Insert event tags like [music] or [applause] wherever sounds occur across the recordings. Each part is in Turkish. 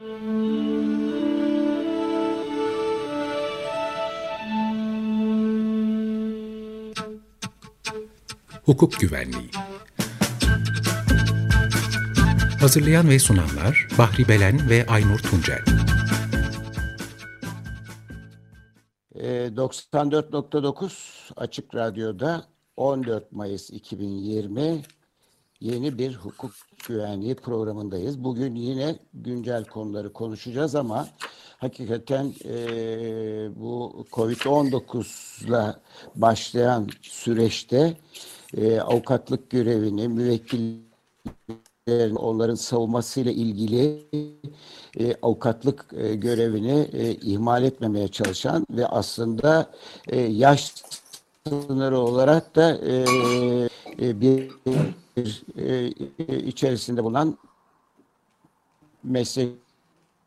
Hukuk Güvenliği. Hazırlayan ve sunanlar Bahri Belen ve Aynur Tuncel. 94.9 ee, Açık Radyo'da 14 Mayıs 2020 yeni bir hukuk güvenliği programındayız. Bugün yine güncel konuları konuşacağız ama hakikaten e, bu Covid-19'la başlayan süreçte e, avukatlık görevini, müvekkillerin onların savunmasıyla ilgili e, avukatlık e, görevini e, ihmal etmemeye çalışan ve aslında e, yaş sınırı olarak da e, e, bir e, içerisinde bulunan meslek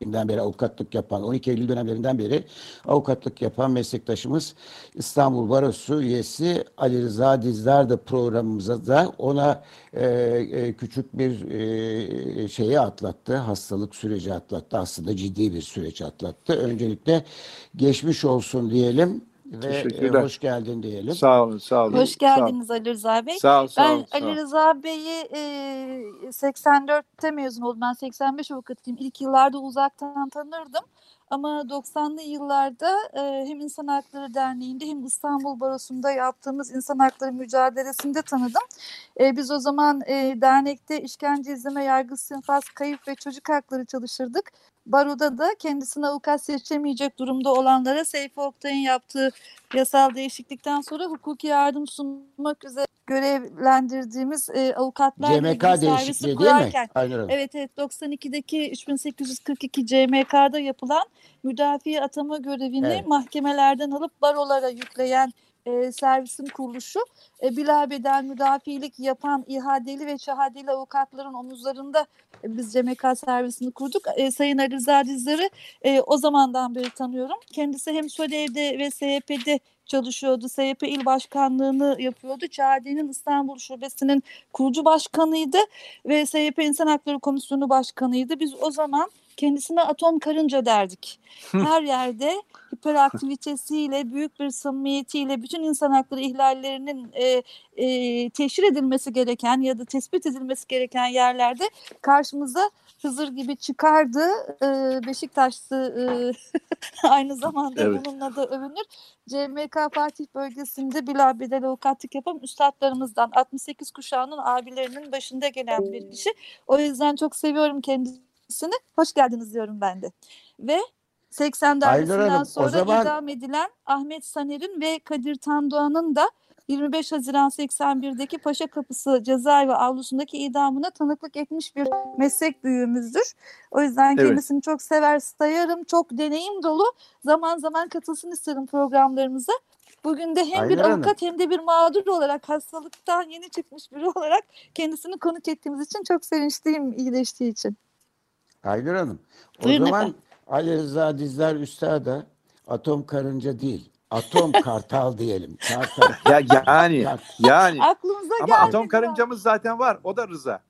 beri avukatlık yapan, 12 Eylül dönemlerinden beri avukatlık yapan meslektaşımız İstanbul Barosu üyesi Ali Rıza Dizdar da programımıza da ona e, e, küçük bir e, şeyi atlattı, hastalık süreci atlattı. Aslında ciddi bir süreç atlattı. Öncelikle geçmiş olsun diyelim ve e, hoş geldin diyelim. Sağ olun, sağ olun. Hoş geldiniz Ali Rıza Bey. Sağ ol, sağ ben ol, sağ Ali Rıza Bey'i e, 84'te mezun oldum. Ben 85 avukatıyım. İlk yıllarda uzaktan tanırdım. Ama 90'lı yıllarda e, hem İnsan Hakları Derneği'nde hem İstanbul Barosu'nda yaptığımız insan hakları mücadelesinde tanıdım. E, biz o zaman e, dernekte işkence izleme, yargı sinfaz, kayıp ve çocuk hakları çalışırdık. Baro'da da kendisine avukat seçemeyecek durumda olanlara Seyfi Oktay'ın yaptığı yasal değişiklikten sonra hukuki yardım sunmak üzere görevlendirdiğimiz e, avukatlar CMK değişikliği değil mi? Aynen Evet evet 92'deki 3842 CMK'da yapılan müdafi atama görevini evet. mahkemelerden alıp barolara yükleyen e, servisin kuruluşu e, bilabedel müdafilik yapan ihadeli ve şahadeli avukatların omuzlarında e, biz CMK servisini kurduk. E, Sayın Ali Rıza Dizdar'ı e, o zamandan beri tanıyorum. Kendisi hem SODEV'de ve SYP'de çalışıyordu. SYP il başkanlığını yapıyordu. ÇAD'nin İstanbul Şubesi'nin kurucu başkanıydı ve SYP İnsan Hakları Komisyonu başkanıydı. Biz o zaman kendisine atom karınca derdik. Her yerde hiperaktivitesiyle, büyük bir samimiyetiyle bütün insan hakları ihlallerinin e, e, teşhir edilmesi gereken ya da tespit edilmesi gereken yerlerde karşımıza Hızır gibi çıkardı. E, Beşiktaş'ta e, [laughs] aynı zamanda evet. bununla da övünür. CMK Fatih bölgesinde bilabedel avukatlık yapan üstadlarımızdan 68 kuşağının abilerinin başında gelen bir kişi. O yüzden çok seviyorum kendisini. Hoş geldiniz diyorum ben de. Ve 80 darbesinden sonra zaman... idam edilen Ahmet Saner'in ve Kadir Tandoğan'ın da 25 Haziran 81'deki Paşa Kapısı cezaevi avlusundaki idamına tanıklık etmiş bir meslek büyüğümüzdür. O yüzden evet. kendisini çok sever, sayarım. Çok deneyim dolu. Zaman zaman katılsın isterim programlarımıza. Bugün de hem Aynen bir avukat hem de bir mağdur olarak hastalıktan yeni çıkmış biri olarak kendisini konuk ettiğimiz için çok sevinçliyim iyileştiği için. Aynur Hanım. O Buyurun zaman efendim. Ali Rıza Dizler Üstad'a atom karınca değil Atom [laughs] kartal diyelim. Kartal. ya yani yani. Aklımıza Ama atom karıncamız zaten var. O da Rıza.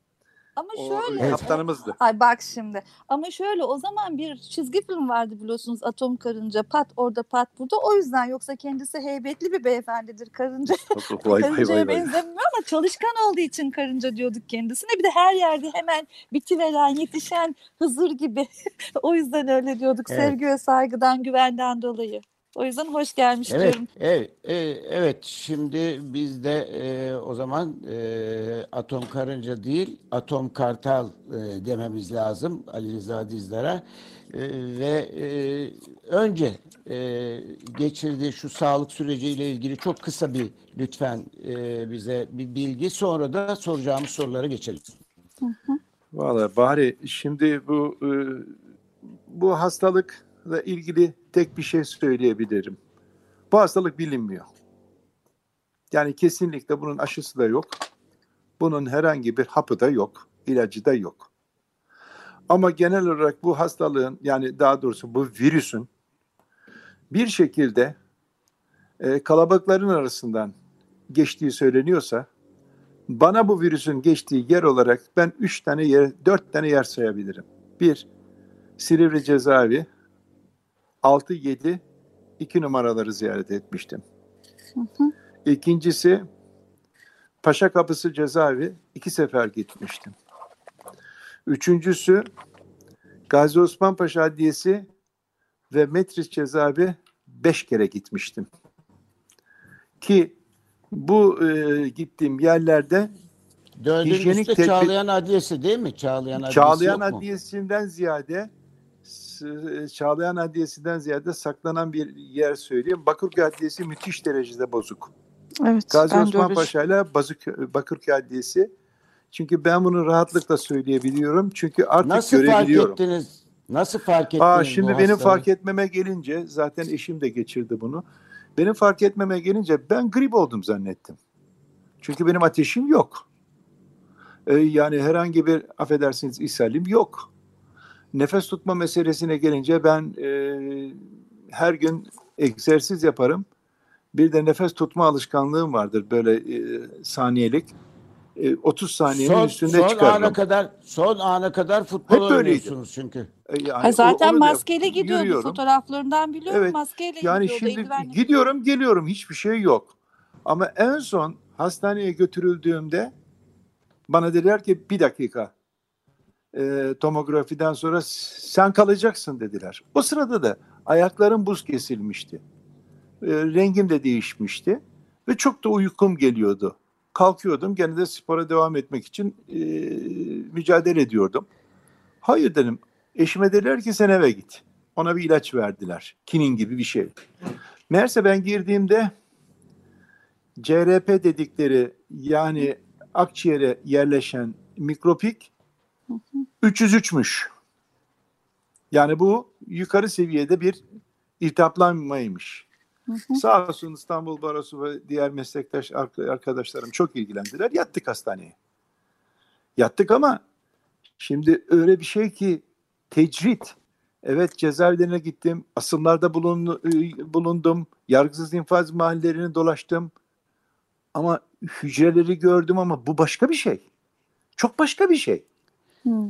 Ama şöyle. O kaptanımızdı. Ay bak şimdi. Ama şöyle o zaman bir çizgi film vardı biliyorsunuz Atom Karınca. Pat orada pat burada. O yüzden yoksa kendisi heybetli bir beyefendidir. Karınca [laughs] vay, karıncaya vay, vay, benzemiyor ama çalışkan olduğu için karınca diyorduk kendisine. Bir de her yerde hemen bitiveren, yetişen Hızır gibi. [laughs] o yüzden öyle diyorduk. Evet. Sevgi ve saygıdan, güvenden dolayı. O yüzden hoş gelmiş evet, diyorum. Evet, e, evet. Şimdi biz de e, o zaman e, atom karınca değil, atom kartal e, dememiz lazım Ali Rıza Dizdar'a. E, ve e, önce e, geçirdiği şu sağlık süreciyle ilgili çok kısa bir lütfen e, bize bir bilgi. Sonra da soracağımız sorulara geçelim. Hı Valla Bahri şimdi bu e, bu hastalık ile ilgili tek bir şey söyleyebilirim. Bu hastalık bilinmiyor. Yani kesinlikle bunun aşısı da yok. Bunun herhangi bir hapı da yok, ilacı da yok. Ama genel olarak bu hastalığın yani daha doğrusu bu virüsün bir şekilde e, kalabalıkların arasından geçtiği söyleniyorsa bana bu virüsün geçtiği yer olarak ben üç tane yer, dört tane yer sayabilirim. Bir, Silivri cezaevi 6-7 iki numaraları ziyaret etmiştim. İkincisi Paşa Kapısı cezaevi iki sefer gitmiştim. Üçüncüsü Gazi Osman Paşa Adliyesi ve Metris cezaevi beş kere gitmiştim. Ki bu e, gittiğim yerlerde Dördüncüsü de Çağlayan Adliyesi değil mi? Çağlayan Adliyesi Çağlayan yok mu? Adliyesi'nden ziyade Çağlayan Adliyesi'nden ziyade saklanan bir yer söyleyeyim. Bakırköy Adliyesi müthiş derecede bozuk. Evet. Gazi Osman Paşa ile Bakırköy Adliyesi. Çünkü ben bunu rahatlıkla söyleyebiliyorum. Çünkü artık Nasıl fark görebiliyorum. ettiniz? Nasıl fark ettiniz Aa, şimdi benim hastalığı? fark etmeme gelince zaten eşim de geçirdi bunu. Benim fark etmeme gelince ben grip oldum zannettim. Çünkü benim ateşim yok. Ee, yani herhangi bir affedersiniz ishalim yok. Nefes tutma meselesine gelince ben e, her gün egzersiz yaparım. Bir de nefes tutma alışkanlığım vardır böyle e, saniyelik. E, 30 saniyenin son, üstünde son çıkarırım. ana kadar son ana kadar futbol Hep oynuyorsunuz çünkü. E, yani Ha, zaten o- maskeli gidiyordu yürüyorum. fotoğraflarından biliyorum Evet, maskeyle Yani gidiyordu. şimdi eldivenle. gidiyorum geliyorum hiçbir şey yok. Ama en son hastaneye götürüldüğümde bana dediler ki bir dakika e, tomografiden sonra sen kalacaksın dediler. O sırada da ayaklarım buz kesilmişti. E, rengim de değişmişti ve çok da uykum geliyordu. Kalkıyordum gene de spora devam etmek için e, mücadele ediyordum. Hayır dedim. Eşime dediler ki sen eve git. Ona bir ilaç verdiler. Kinin gibi bir şey. Meğerse ben girdiğimde CRP dedikleri yani akciğere yerleşen mikropik 303'müş. Yani bu yukarı seviyede bir iltihaplanmaymış. Sağ olsun İstanbul Barosu ve diğer meslektaş ark- arkadaşlarım çok ilgilendiler. Yattık hastaneye. Yattık ama şimdi öyle bir şey ki tecrit. Evet cezaevlerine gittim. Asımlarda bulun, bulundum. Yargısız infaz mahallerini dolaştım. Ama hücreleri gördüm ama bu başka bir şey. Çok başka bir şey.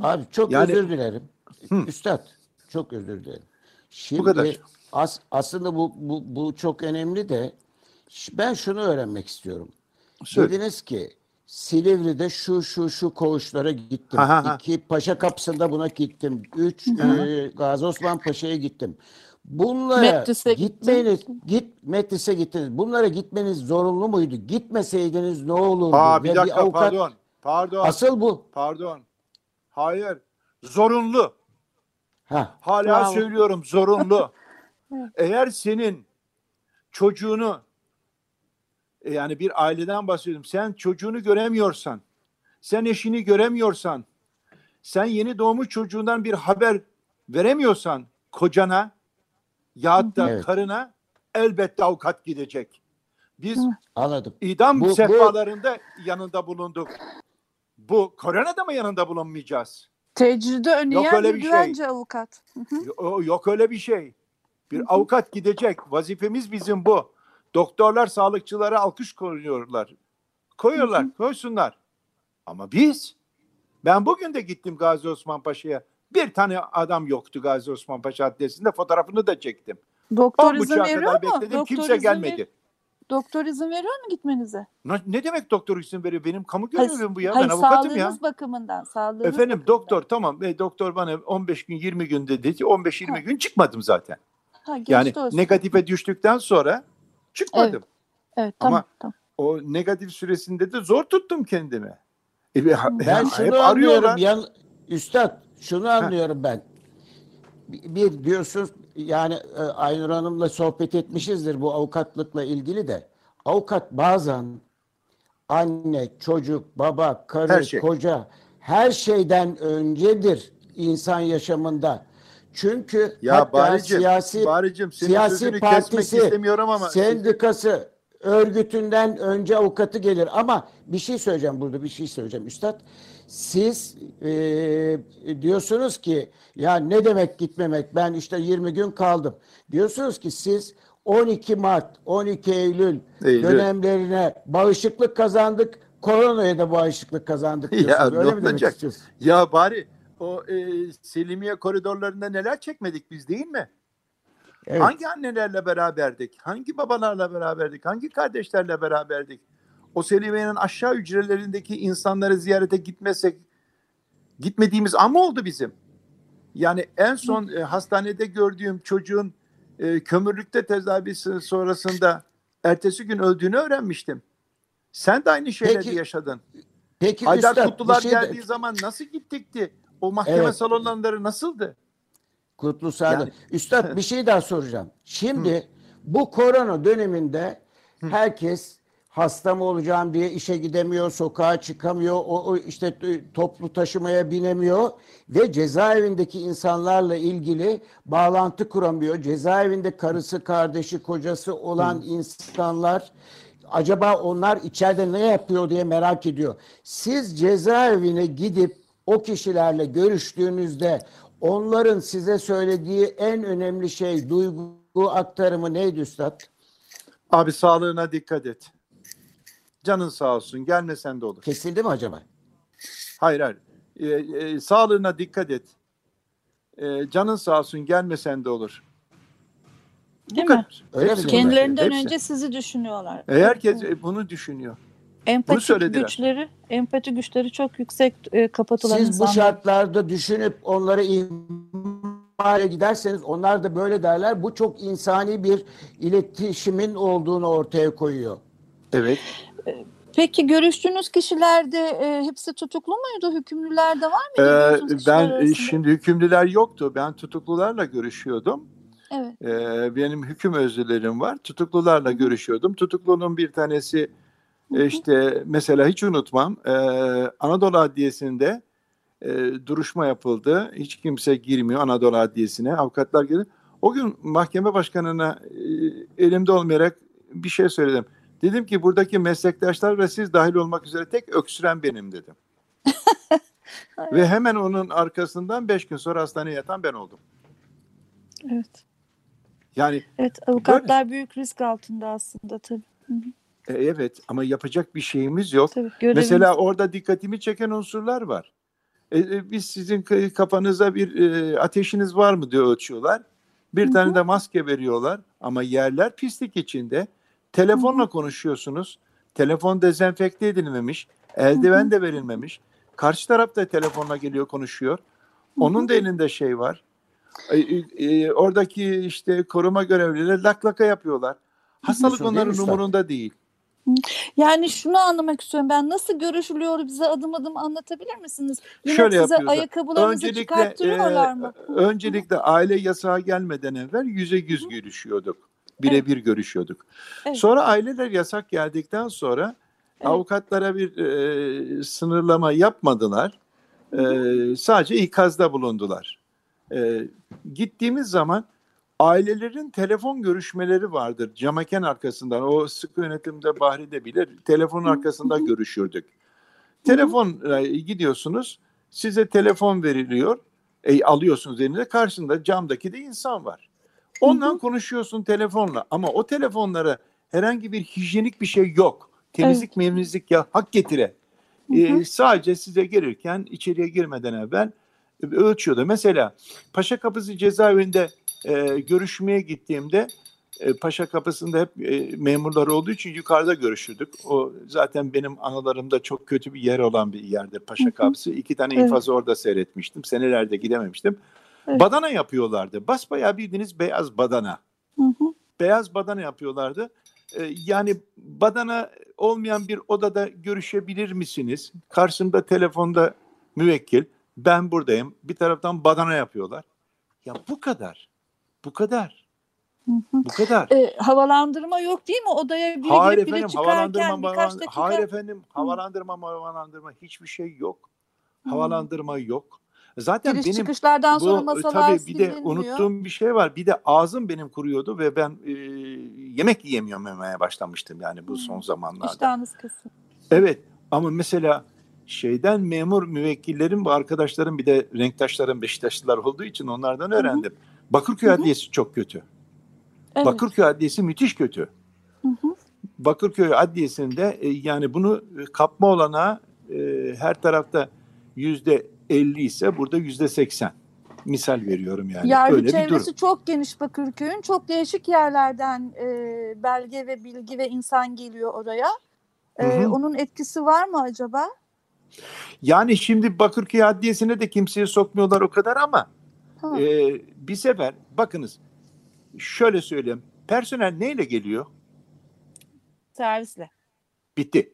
Abi çok Yani- özür dilerim. Hı. Üstad çok özür dilerim. Şimdi kadar. as- aslında bu, bu, bu çok önemli de ben şunu öğrenmek istiyorum. Söyle. Dediniz ki Silivri'de şu şu şu koğuşlara gittim. Ha, ha. İki Paşa Kapısı'nda buna gittim. Üç e, Gazi Osman Paşa'ya gittim. Bunlara Metris'e gitmeniz, git Metris'e gittiniz. Bunlara gitmeniz zorunlu muydu? Gitmeseydiniz ne olurdu? Aa, bir dakika avukat- pardon. Pardon. Asıl bu. Pardon. Hayır. Zorunlu. Ha. Hala Bravo. söylüyorum zorunlu. [laughs] Eğer senin çocuğunu yani bir aileden bahsediyorum. Sen çocuğunu göremiyorsan, sen eşini göremiyorsan, sen yeni doğmuş çocuğundan bir haber veremiyorsan kocana ya da Evet. karına elbette avukat gidecek. Biz Anladım. idam Bu- bu- sehpalarında yanında bulunduk. Bu koronada mı yanında bulunmayacağız? Yok önleyen bir bir şey. güvence avukat. Yo- Yok öyle bir şey. Bir avukat gidecek. Vazifemiz bizim bu. Doktorlar sağlıkçılara alkış koyuyorlar. Koyuyorlar, koysunlar. Ama biz, ben bugün de gittim Gazi Osman Paşa'ya. Bir tane adam yoktu Gazi Osman Paşa Adliyesi'nde. Fotoğrafını da çektim. Doktor izin veriyor mu? bekledim. Doktor Kimse izin gelmedi. ver- doktor izin veriyor mu gitmenize? Ne, ne demek doktor izin veriyor? Benim kamu görevim bu ya. hayır, ben avukatım ya. sağlığınız bakımından. Sağlığınız Efendim bakımından. doktor tamam. E, doktor bana 15 gün 20 gün dedi. 15-20 Ha. gün çıkmadım zaten. Ha, Yani olsun. negatife düştükten sonra çıkmadım. Evet tamam Ama- tamam. o negatif süresinde de zor tuttum kendimi. E, ha- Ben ha- şunu hep anlıyorum. arıyorlar. Yan, Üstad şunu anlıyorum ben. Bir diyorsunuz yani e, Aynur Hanım'la sohbet etmişizdir bu avukatlıkla ilgili de. Avukat bazen anne, çocuk, baba, karı, Her şey. koca her şeyden öncedir insan yaşamında. Çünkü Ya hatta Baricim, siyasi Baricim siyasi partisi, istemiyorum ama sendikası, örgütünden önce avukatı gelir. Ama bir şey söyleyeceğim burada, bir şey söyleyeceğim Üstad. Siz e, diyorsunuz ki ya ne demek gitmemek ben işte 20 gün kaldım. Diyorsunuz ki siz 12 Mart, 12 Eylül, Eylül. dönemlerine bağışıklık kazandık. Koronaya da bağışıklık kazandık [laughs] diyorsunuz. ya Öyle mi demek olacak? istiyorsunuz? Ya bari o e, Selimiye koridorlarında neler çekmedik biz değil mi? Evet. Hangi annelerle beraberdik? Hangi babalarla beraberdik? Hangi kardeşlerle beraberdik? O Selimiye'nin aşağı hücrelerindeki insanları ziyarete gitmesek gitmediğimiz ama oldu bizim. Yani en son e, hastanede gördüğüm çocuğun e, kömürlükte tedavisi sonrasında ertesi gün öldüğünü öğrenmiştim. Sen de aynı şeyleri Peki, yaşadın. Peki Haydar Üstad, Kutlular şey de- geldiği zaman nasıl gittikti? O mahkeme Evet. salonları nasıldı? Kutlu Sağlık. Yani- Üstad bir şey daha soracağım. [laughs] Şimdi bu korona döneminde herkes hasta mı olacağım diye işe gidemiyor, sokağa çıkamıyor, o, o işte toplu taşımaya binemiyor ve cezaevindeki insanlarla ilgili bağlantı kuramıyor. Cezaevinde karısı, kardeşi, kocası olan insanlar acaba onlar içeride ne yapıyor diye merak ediyor. Siz cezaevine gidip o kişilerle görüştüğünüzde onların size söylediği en önemli şey duygu aktarımı neydi üstad? Abi sağlığına dikkat et. Canın sağ olsun. Gelmesen de olur. Kesildi mi acaba? Hayır hayır. Ee, e, sağlığına dikkat et. Ee, canın sağ olsun. Gelmesen de olur. Değil Bu mi? kadar. Öyle Hepsi mi? Kendilerinden Hepsi. önce sizi düşünüyorlar. E, herkes e, bunu düşünüyor. empati söylediler. güçleri, empati güçleri çok yüksek e, kapatılan Siz bu insanlar. şartlarda düşünüp onları ihmale giderseniz onlar da böyle derler. Bu çok insani bir iletişimin olduğunu ortaya koyuyor. Evet. Peki görüştüğünüz kişilerde e, hepsi tutuklu muydu? Hükümlüler de var mıydı? Ee, ben e, arasında? şimdi hükümlüler yoktu. Ben tutuklularla görüşüyordum. Evet. Ee, benim hüküm özürlerim var. Tutuklularla görüşüyordum. Tutuklunun bir tanesi e, işte mesela hiç unutmam e, Anadolu Adliyesi'nde e, duruşma yapıldı. Hiç kimse girmiyor Anadolu Adliyesi'ne. Avukatlar geliyor. O gün mahkeme başkanına e, elimde olmayarak bir şey söyledim. Dedim ki buradaki meslektaşlar ve siz dahil olmak üzere tek öksüren benim dedim. [laughs] ve hemen onun arkasından beş gün sonra hastaneye yatan ben oldum. Evet. Yani Evet, avukatlar büyük risk altında aslında tabii. e, evet ama yapacak bir şeyimiz yok. Tabii görevimiz. Mesela orada dikkatimi çeken unsurlar var. E, e, biz sizin kafanıza bir e, ateşiniz var mı diye ölçüyorlar. Bir tane de maske veriyorlar ama yerler pislik içinde. Telefonla konuşuyorsunuz. Telefon dezenfekte edilmemiş. Eldiven de verilmemiş. Karşı taraf da telefonla geliyor konuşuyor. Onun da elinde şey var. E, e, e, oradaki işte koruma görevlileri lak laka yapıyorlar. Hastalık Nasıl, onların umurunda değil. Yani şunu anlamak istiyorum ben nasıl görüşülüyor bize adım adım anlatabilir misiniz? Yine Şöyle size ayakkabılarınızı Öncelikle çıkarttırıyorlar e, mı? öncelikle aile yasağı gelmeden evvel yüze yüz görüşüyorduk. Birebir görüşüyorduk. Evet. Sonra aileler yasak geldikten sonra Evet. avukatlara bir e, sınırlama yapmadılar. E, sadece ikazda bulundular. E, gittiğimiz zaman ailelerin telefon görüşmeleri vardır. Camaken arkasından o sıkı yönetimde Bahri'de bile telefonun arkasında görüşürdük. Telefon gidiyorsunuz size telefon veriliyor. E, alıyorsunuz elinize karşında camdaki de insan var. Ondan konuşuyorsun telefonla ama o telefonlara herhangi bir hijyenik bir şey yok. Temizlik memizlik ya hak getire. E, sadece size gelirken içeriye girmeden evvel e, ölçüyordu. Mesela Paşa Kapısı cezaevinde e, görüşmeye gittiğimde e, Paşa Kapısı'nda hep e, memurlar olduğu için yukarıda görüşürdük. O zaten benim anılarımda çok kötü bir yer olan bir yerdir Paşa Kapısı. İki tane Evet. infazı orada seyretmiştim. Senelerde gidememiştim. Evet. Badana yapıyorlardı. Basbayağı bildiğiniz beyaz badana. Hı hı. Beyaz badana yapıyorlardı. E, yani badana olmayan bir odada görüşebilir misiniz? Karşımda telefonda müvekkil. Ben buradayım. Bir taraftan badana yapıyorlar. Ya bu kadar. Bu kadar. Bu kadar. E, havalandırma yok değil mi? Odaya biri Hayır girip biri efendim çıkarken havalandırma, birkaç dakika. hayır efendim havalandırma havalandırma hiçbir şey yok. Havalandırma yok. Zaten Giriş benim çıkışlardan sonra bu e, masalar tabii bir de unuttuğum bir şey var. Bir de ağzım benim kuruyordu ve ben e, yemek yiyemiyorum yemeye başlamıştım yani bu son zamanlarda. İştahınız kesin. Evet ama mesela şeyden memur müvekkillerin bu arkadaşlarım bir de renktaşlarım Beşiktaşlılar olduğu için onlardan öğrendim. Bakırköy Adliyesi çok kötü. Evet. Bakırköy Adliyesi müthiş kötü. Hı hı. Bakırköy Adliyesi'nde e, yani bunu kapma olanağı e, her tarafta yüzde 50 ise burada yüzde 80. Misal veriyorum yani. Yargı Öyle bir çevresi durum. çok geniş Bakırköy'ün. Çok değişik yerlerden e, belge ve bilgi ve insan geliyor oraya. E, Hı hı. Onun etkisi var mı acaba? Yani şimdi Bakırköy Adliyesi'ne de kimseyi sokmuyorlar o kadar ama Ha. e, bir sefer bakınız şöyle söyleyeyim. Personel neyle geliyor? Servisle. Bitti.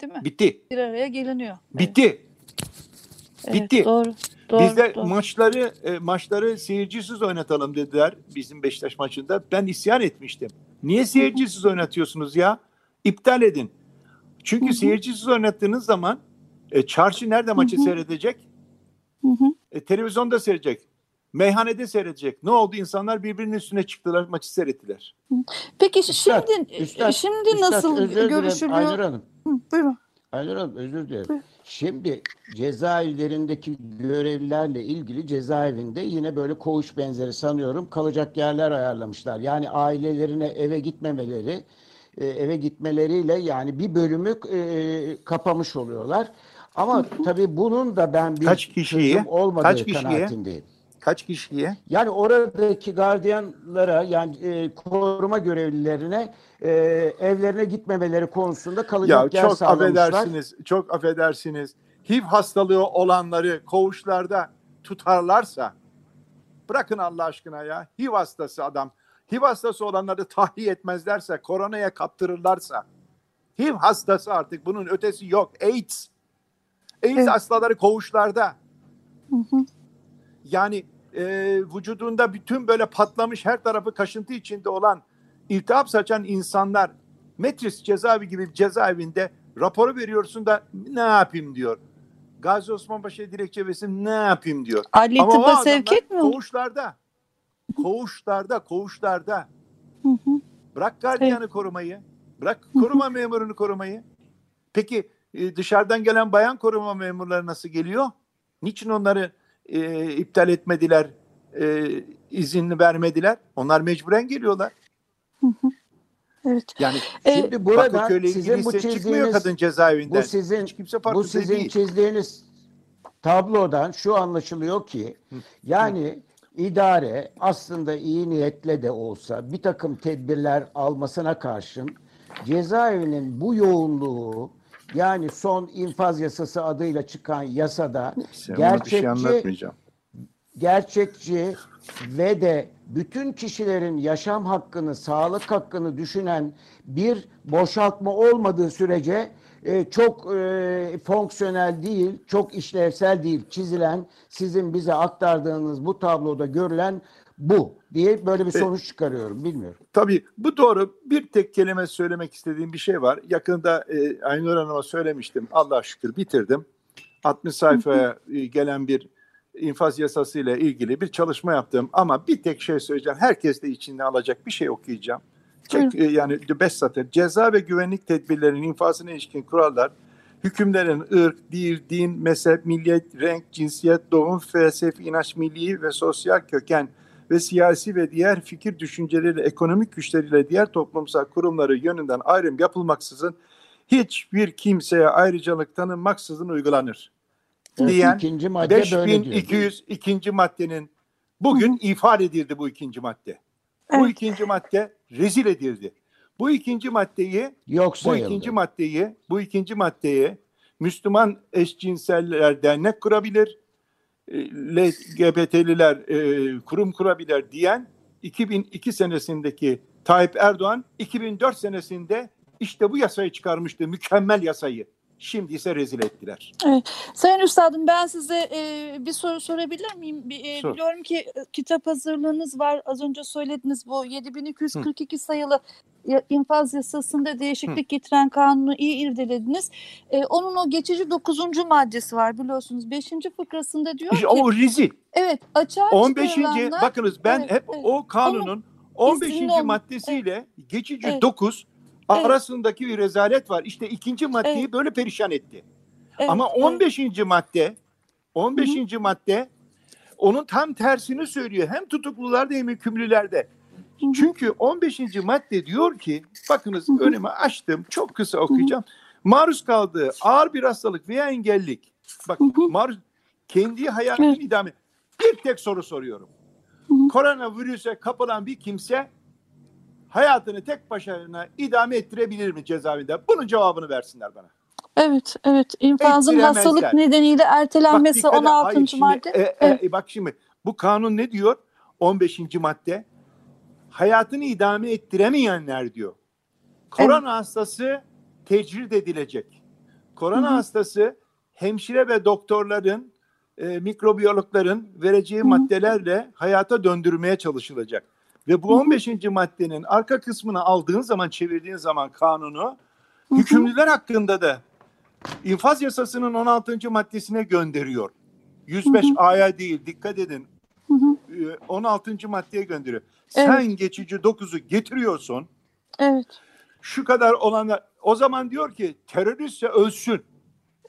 Değil mi? Bitti. Bir araya geliniyor. Evet, Bitti. evet. Doğru. Doğru. Biz de doğru. maçları e, maçları seyircisiz oynatalım dediler bizim Beşiktaş maçında. Ben isyan etmiştim. Niye seyircisiz oynatıyorsunuz ya? İptal edin. Çünkü seyircisiz oynattığınız zaman e, çarşı nerede maçı seyredecek? E, televizyonda seyredecek. Meyhanede seyredecek. Ne oldu? İnsanlar birbirinin üstüne çıktılar, maçı seyrettiler. Peki Üstad, şimdi Üstad, şimdi Üstad, nasıl görüşülüyor? Aynur Hanım. Hı, buyurun. Aynur Hanım özür dilerim. Şimdi cezaevlerindeki görevlilerle ilgili cezaevinde yine böyle koğuş benzeri sanıyorum kalacak yerler ayarlamışlar. Yani ailelerine eve gitmemeleri, e, eve gitmeleriyle yani bir bölümü e, kapamış oluyorlar. Ama tabii bunun da ben bir Kaç kişiyi? olmadığı Kaç kişiye? kanaatindeyim. Kaç kişiye? Yani oradaki gardiyanlara yani e, koruma görevlilerine e, evlerine gitmemeleri konusunda Ya kalacak yer çok sağlamışlar. affedersiniz, çok affedersiniz. HIV hastalığı olanları koğuşlarda tutarlarsa bırakın Allah aşkına ya. HIV hastası adam. HIV hastası olanları tahliye etmezlerse, koronaya kaptırırlarsa HIV hastası artık bunun ötesi yok. AIDS. AIDS Evet. hastaları koğuşlarda. Hı hı. Yani e, vücudunda bütün böyle patlamış her tarafı kaşıntı içinde olan iltihap saçan insanlar Metris cezaevi gibi bir cezaevinde raporu veriyorsun da ne yapayım diyor. Gazi Osman Paşa dilekçe versin ne yapayım diyor. Adli Ama tıbba sevk etmiyor. Koğuşlarda. Koğuşlarda, koğuşlarda. Hı hı. Bırak gardiyanı korumayı. Bırak koruma memurunu korumayı. Peki e, dışarıdan gelen bayan koruma memurları nasıl geliyor? Niçin onları e, iptal etmediler, e, izinli vermediler? Onlar mecburen geliyorlar. Evet. Yani E, Şimdi burada Bakırköy'le sizin bu çıkmıyor çizdiğiniz kadın cezaevinden. bu sizin Hiç kimse bu sizin değil. çizdiğiniz tablodan şu anlaşılıyor ki yani idare aslında iyi niyetle de olsa bir takım tedbirler almasına karşın cezaevinin bu yoğunluğu yani son infaz yasası adıyla çıkan yasada Neyse, şey gerçekçi anlatmayacağım. gerçekçi ve de bütün kişilerin yaşam hakkını, sağlık hakkını düşünen bir boşaltma olmadığı sürece e, çok e, fonksiyonel değil, çok işlevsel değil çizilen sizin bize aktardığınız bu tabloda görülen bu diye böyle bir sonuç çıkarıyorum. Bilmiyorum. Tabii bu doğru. Bir tek kelime söylemek istediğim bir şey var. Yakında e, Aynur Hanım'a söylemiştim. Allah şükür bitirdim. 60 sayfaya e, gelen bir infaz yasası ile ilgili bir çalışma yaptım. Ama bir tek şey söyleyeceğim. Herkes de içinde alacak bir şey okuyacağım. Çek, e, yani 5 satır. Ceza ve güvenlik tedbirlerinin infazına ilişkin kurallar hükümlerin ırk, dil, din, mezhep, milliyet, renk, cinsiyet, doğum, felsefi, inanç, milli ve sosyal köken ve siyasi ve diğer fikir düşünceleriyle, ekonomik güçleriyle diğer toplumsal kurumları yönünden ayrım yapılmaksızın hiçbir kimseye ayrıcalık tanınmaksızın uygulanır. Evet, Diyen ikinci madde böyle diyor. 5202. maddenin bugün ifade edildi bu ikinci madde. Bu Evet. ikinci madde rezil edildi. Bu ikinci maddeyi Yok bu sayıldı. ikinci maddeyi bu ikinci maddeyi Müslüman eşcinseller dernek kurabilir, LGBT'liler e, kurum kurabilir diyen 2002 senesindeki Tayyip Erdoğan 2004 senesinde işte bu yasayı çıkarmıştı, mükemmel yasayı. Şimdi ise rezil ettiler. Sayın Üstadım ben size e, bir soru sorabilir miyim? Bir, e, Sor. biliyorum ki e, kitap hazırlığınız var. Az önce söylediniz bu 7242 sayılı ya- infaz yasasında değişiklik getiren kanunu iyi irdelediniz. E, onun o geçici 9. maddesi var biliyorsunuz. 5. fıkrasında diyor İşte ki o rezil. evet açığa 15. çıkarılanlar bakınız ben Evet, hep evet. o kanunun 15. izinli olma- maddesiyle geçici Evet. 9 Evet. arasındaki bir rezalet var. İşte ikinci maddeyi Evet. böyle perişan etti. evet, Ama evet. 15. madde 15. madde onun tam tersini söylüyor. Hem tutuklularda hem hükümlülerde. Hı hı. Çünkü 15. madde diyor ki bakınız Hı hı. önüme açtım çok kısa okuyacağım. Maruz kaldığı ağır bir hastalık veya engellilik. Bak Hı hı. maruz Kendi hayatını Evet. idame. Bir tek soru soruyorum. Hı hı. Koronavirüse kapılan bir kimse hayatını tek başına idame ettirebilir mi cezaevinde? Bunun cevabını versinler bana. Evet, evet. İnfazın hastalık nedeniyle ertelenmesi et. 16. Hayır, şimdi, madde. e, e, Evet. bak şimdi bu kanun ne diyor? 15. madde. Hayatını idame ettiremeyenler diyor. Korona hastası tecrid edilecek. Korona Hı hı. hastası hemşire ve doktorların, e, mikrobiyologların vereceği Hı hı. maddelerle hayata döndürmeye çalışılacak. Ve bu Hı hı. 15. maddenin arka kısmını aldığın zaman, çevirdiğin zaman kanunu hükümlüler hakkında da infaz yasasının 16. maddesine gönderiyor. 105 Hı hı. A'ya değil dikkat edin. Hı hı. e, 16. maddeye gönderiyor. Sen geçici 9'u getiriyorsun. Evet. Şu kadar olanlar o zaman diyor ki teröristse ölsün.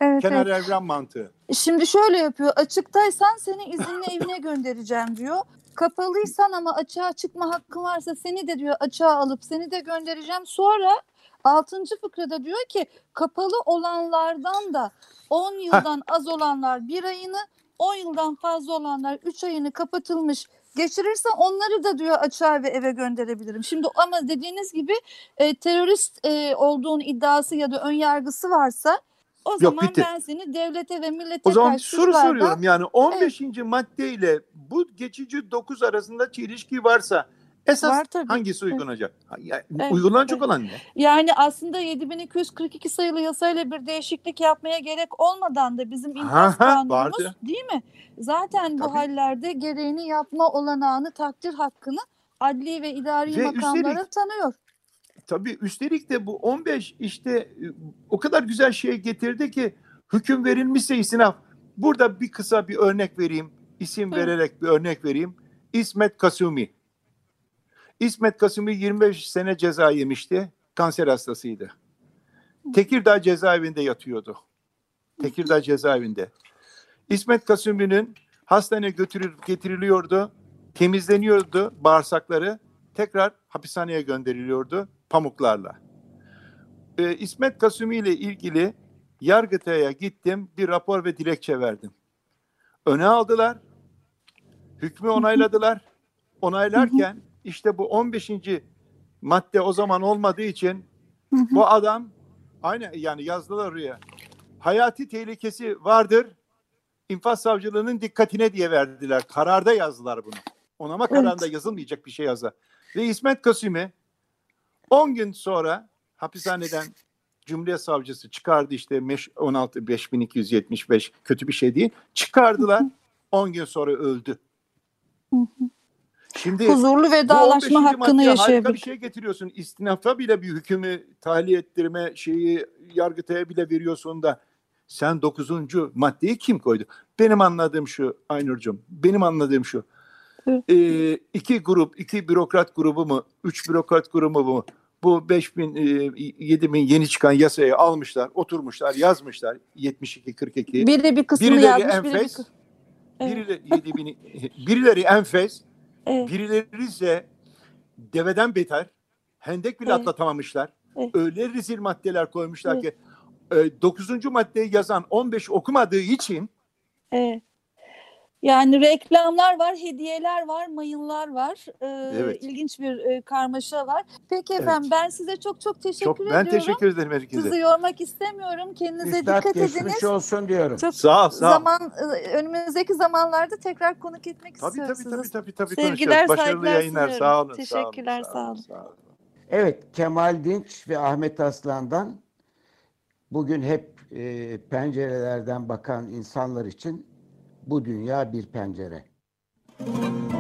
Evet, Kenar evet. evren mantığı. Şimdi şöyle yapıyor. Açıktaysan seni izinli evine göndereceğim diyor. Kapalıysan ama açığa çıkma hakkın varsa seni de diyor açığa alıp seni de göndereceğim. Sonra 6. fıkrada diyor ki kapalı olanlardan da 10 yıldan az olanlar bir ayını 10 yıldan fazla olanlar 3 ayını kapatılmış geçirirse onları da diyor açığa ve eve gönderebilirim. Şimdi ama dediğiniz gibi e, terörist e, olduğun iddiası ya da ön yargısı varsa o zaman bitti. ben seni devlete ve millete O zaman karşı soru soruyorum yani 15. maddeyle bu geçici 9 arasında çelişki varsa esas Var tabii. hangisi uygulanacak? Evet, Uygulanacak evet. olan ne? Yani aslında 7242 sayılı yasayla bir değişiklik yapmaya gerek olmadan da bizim infaz kanunumuz vardı. değil mi? Zaten bu Tabii. hallerde gereğini yapma olanağını, takdir hakkını adli ve idari Ve makamlara üstelik- tanıyor. Tabii üstelik de bu 15 işte e, o kadar güzel şey getirdi ki hüküm verilmişse istinaf. Burada bir kısa bir örnek vereyim. isim Hı. vererek bir örnek vereyim. İsmet Kasumi. İsmet Kasumi 25 sene ceza yemişti. Kanser hastasıydı. Tekirdağ cezaevinde yatıyordu. Tekirdağ cezaevinde. İsmet Kasumi'nin hastaneye götürülüp getiriliyordu. Temizleniyordu bağırsakları. Tekrar hapishaneye gönderiliyordu pamuklarla. Ee, İsmet Kasumi ile ilgili Yargıtay'a gittim. Bir rapor ve dilekçe verdim. Öne aldılar. Hükmü onayladılar. [laughs] Onaylarken işte bu 15. madde o zaman olmadığı için bu adam aynı yani yazdılar oraya. Hayati tehlikesi vardır. İnfaz savcılığının dikkatine diye verdiler. Kararda yazdılar bunu. Onama kararında yazılmayacak bir şey yazdı. Ve İsmet Kasumi 10 gün sonra hapishaneden Cumhuriyet Savcısı çıkardı işte meş- 16 5275 kötü bir şey değil. Çıkardılar. 10 gün sonra öldü. Şimdi Huzurlu vedalaşma 15. hakkını maddeye harika yaşayabilir. bir şey getiriyorsun. İstinafa bile bir hükmü tahliye ettirme şeyi Yargıtay'a bile veriyorsun da sen 9. maddeyi kim koydu? Benim anladığım şu Aynur'cum. Benim anladığım şu. Ee, iki grup, iki bürokrat grubu mu, üç bürokrat grubu mu bu 5000 e, 7000 yeni çıkan yasayı almışlar, oturmuşlar, yazmışlar 72 42. Biri bir kısmını Birileri yazmış, biri bir enfes, kı- Evet. birileri 7000 birileri enfes, Evet. Birileri ise deveden beter. Hendek bile Evet. atlatamamışlar. Evet. Öyle rezil maddeler koymuşlar Evet. ki e, 9. maddeyi yazan 15 okumadığı için Evet. Yani reklamlar var, hediyeler var, mayınlar var. Ee, Evet. İlginç bir e, karmaşa var. Peki Evet. efendim ben size çok çok teşekkür çok ediyorum. ben teşekkür ederim herkese. Sizi yormak istemiyorum. Kendinize Üstad dikkat geçmiş ediniz. olsun diyorum. Çok Sağ ol, sağ ol. zaman e, önümüzdeki zamanlarda tekrar konuk etmek Tabii istiyoruz tabii tabii sizi. tabii tabii Sevgiler, konuşacağız. Başarılı saygılar yayınlar. sunuyorum. Sağ olun. Teşekkürler, sağ sağ olun. olun. Sağ olun. Evet Kemal Dinç ve Ahmet Aslan'dan bugün hep e, pencerelerden bakan insanlar için bu dünya bir pencere. Dereler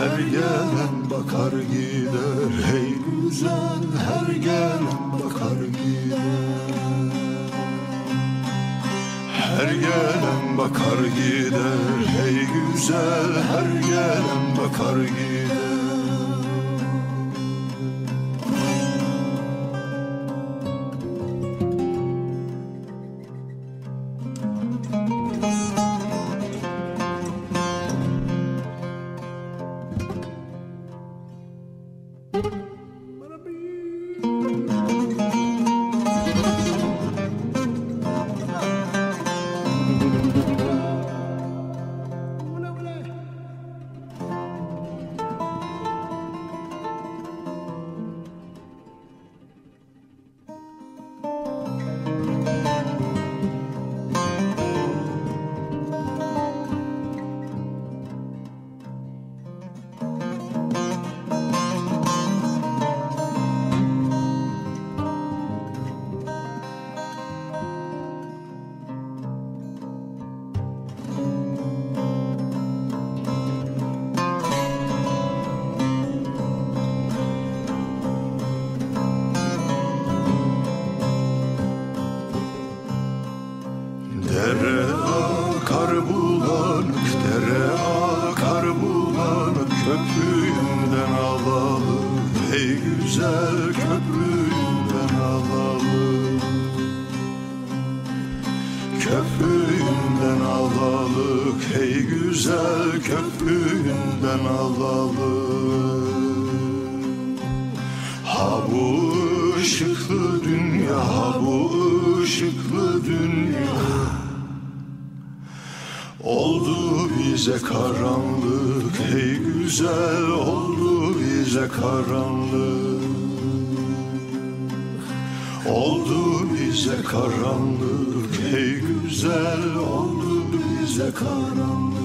her gelen bakar gider Hey güzel her gelen bakar gider. Her gelen bakar gider Hey güzel her gelen bakar gider güzel köprüğünden alalım. Ha bu ışıklı dünya, ha bu ışıklı dünya. Oldu bize karanlık, ey güzel oldu bize karanlık. Oldu bize karanlık, ey güzel oldu bize karanlık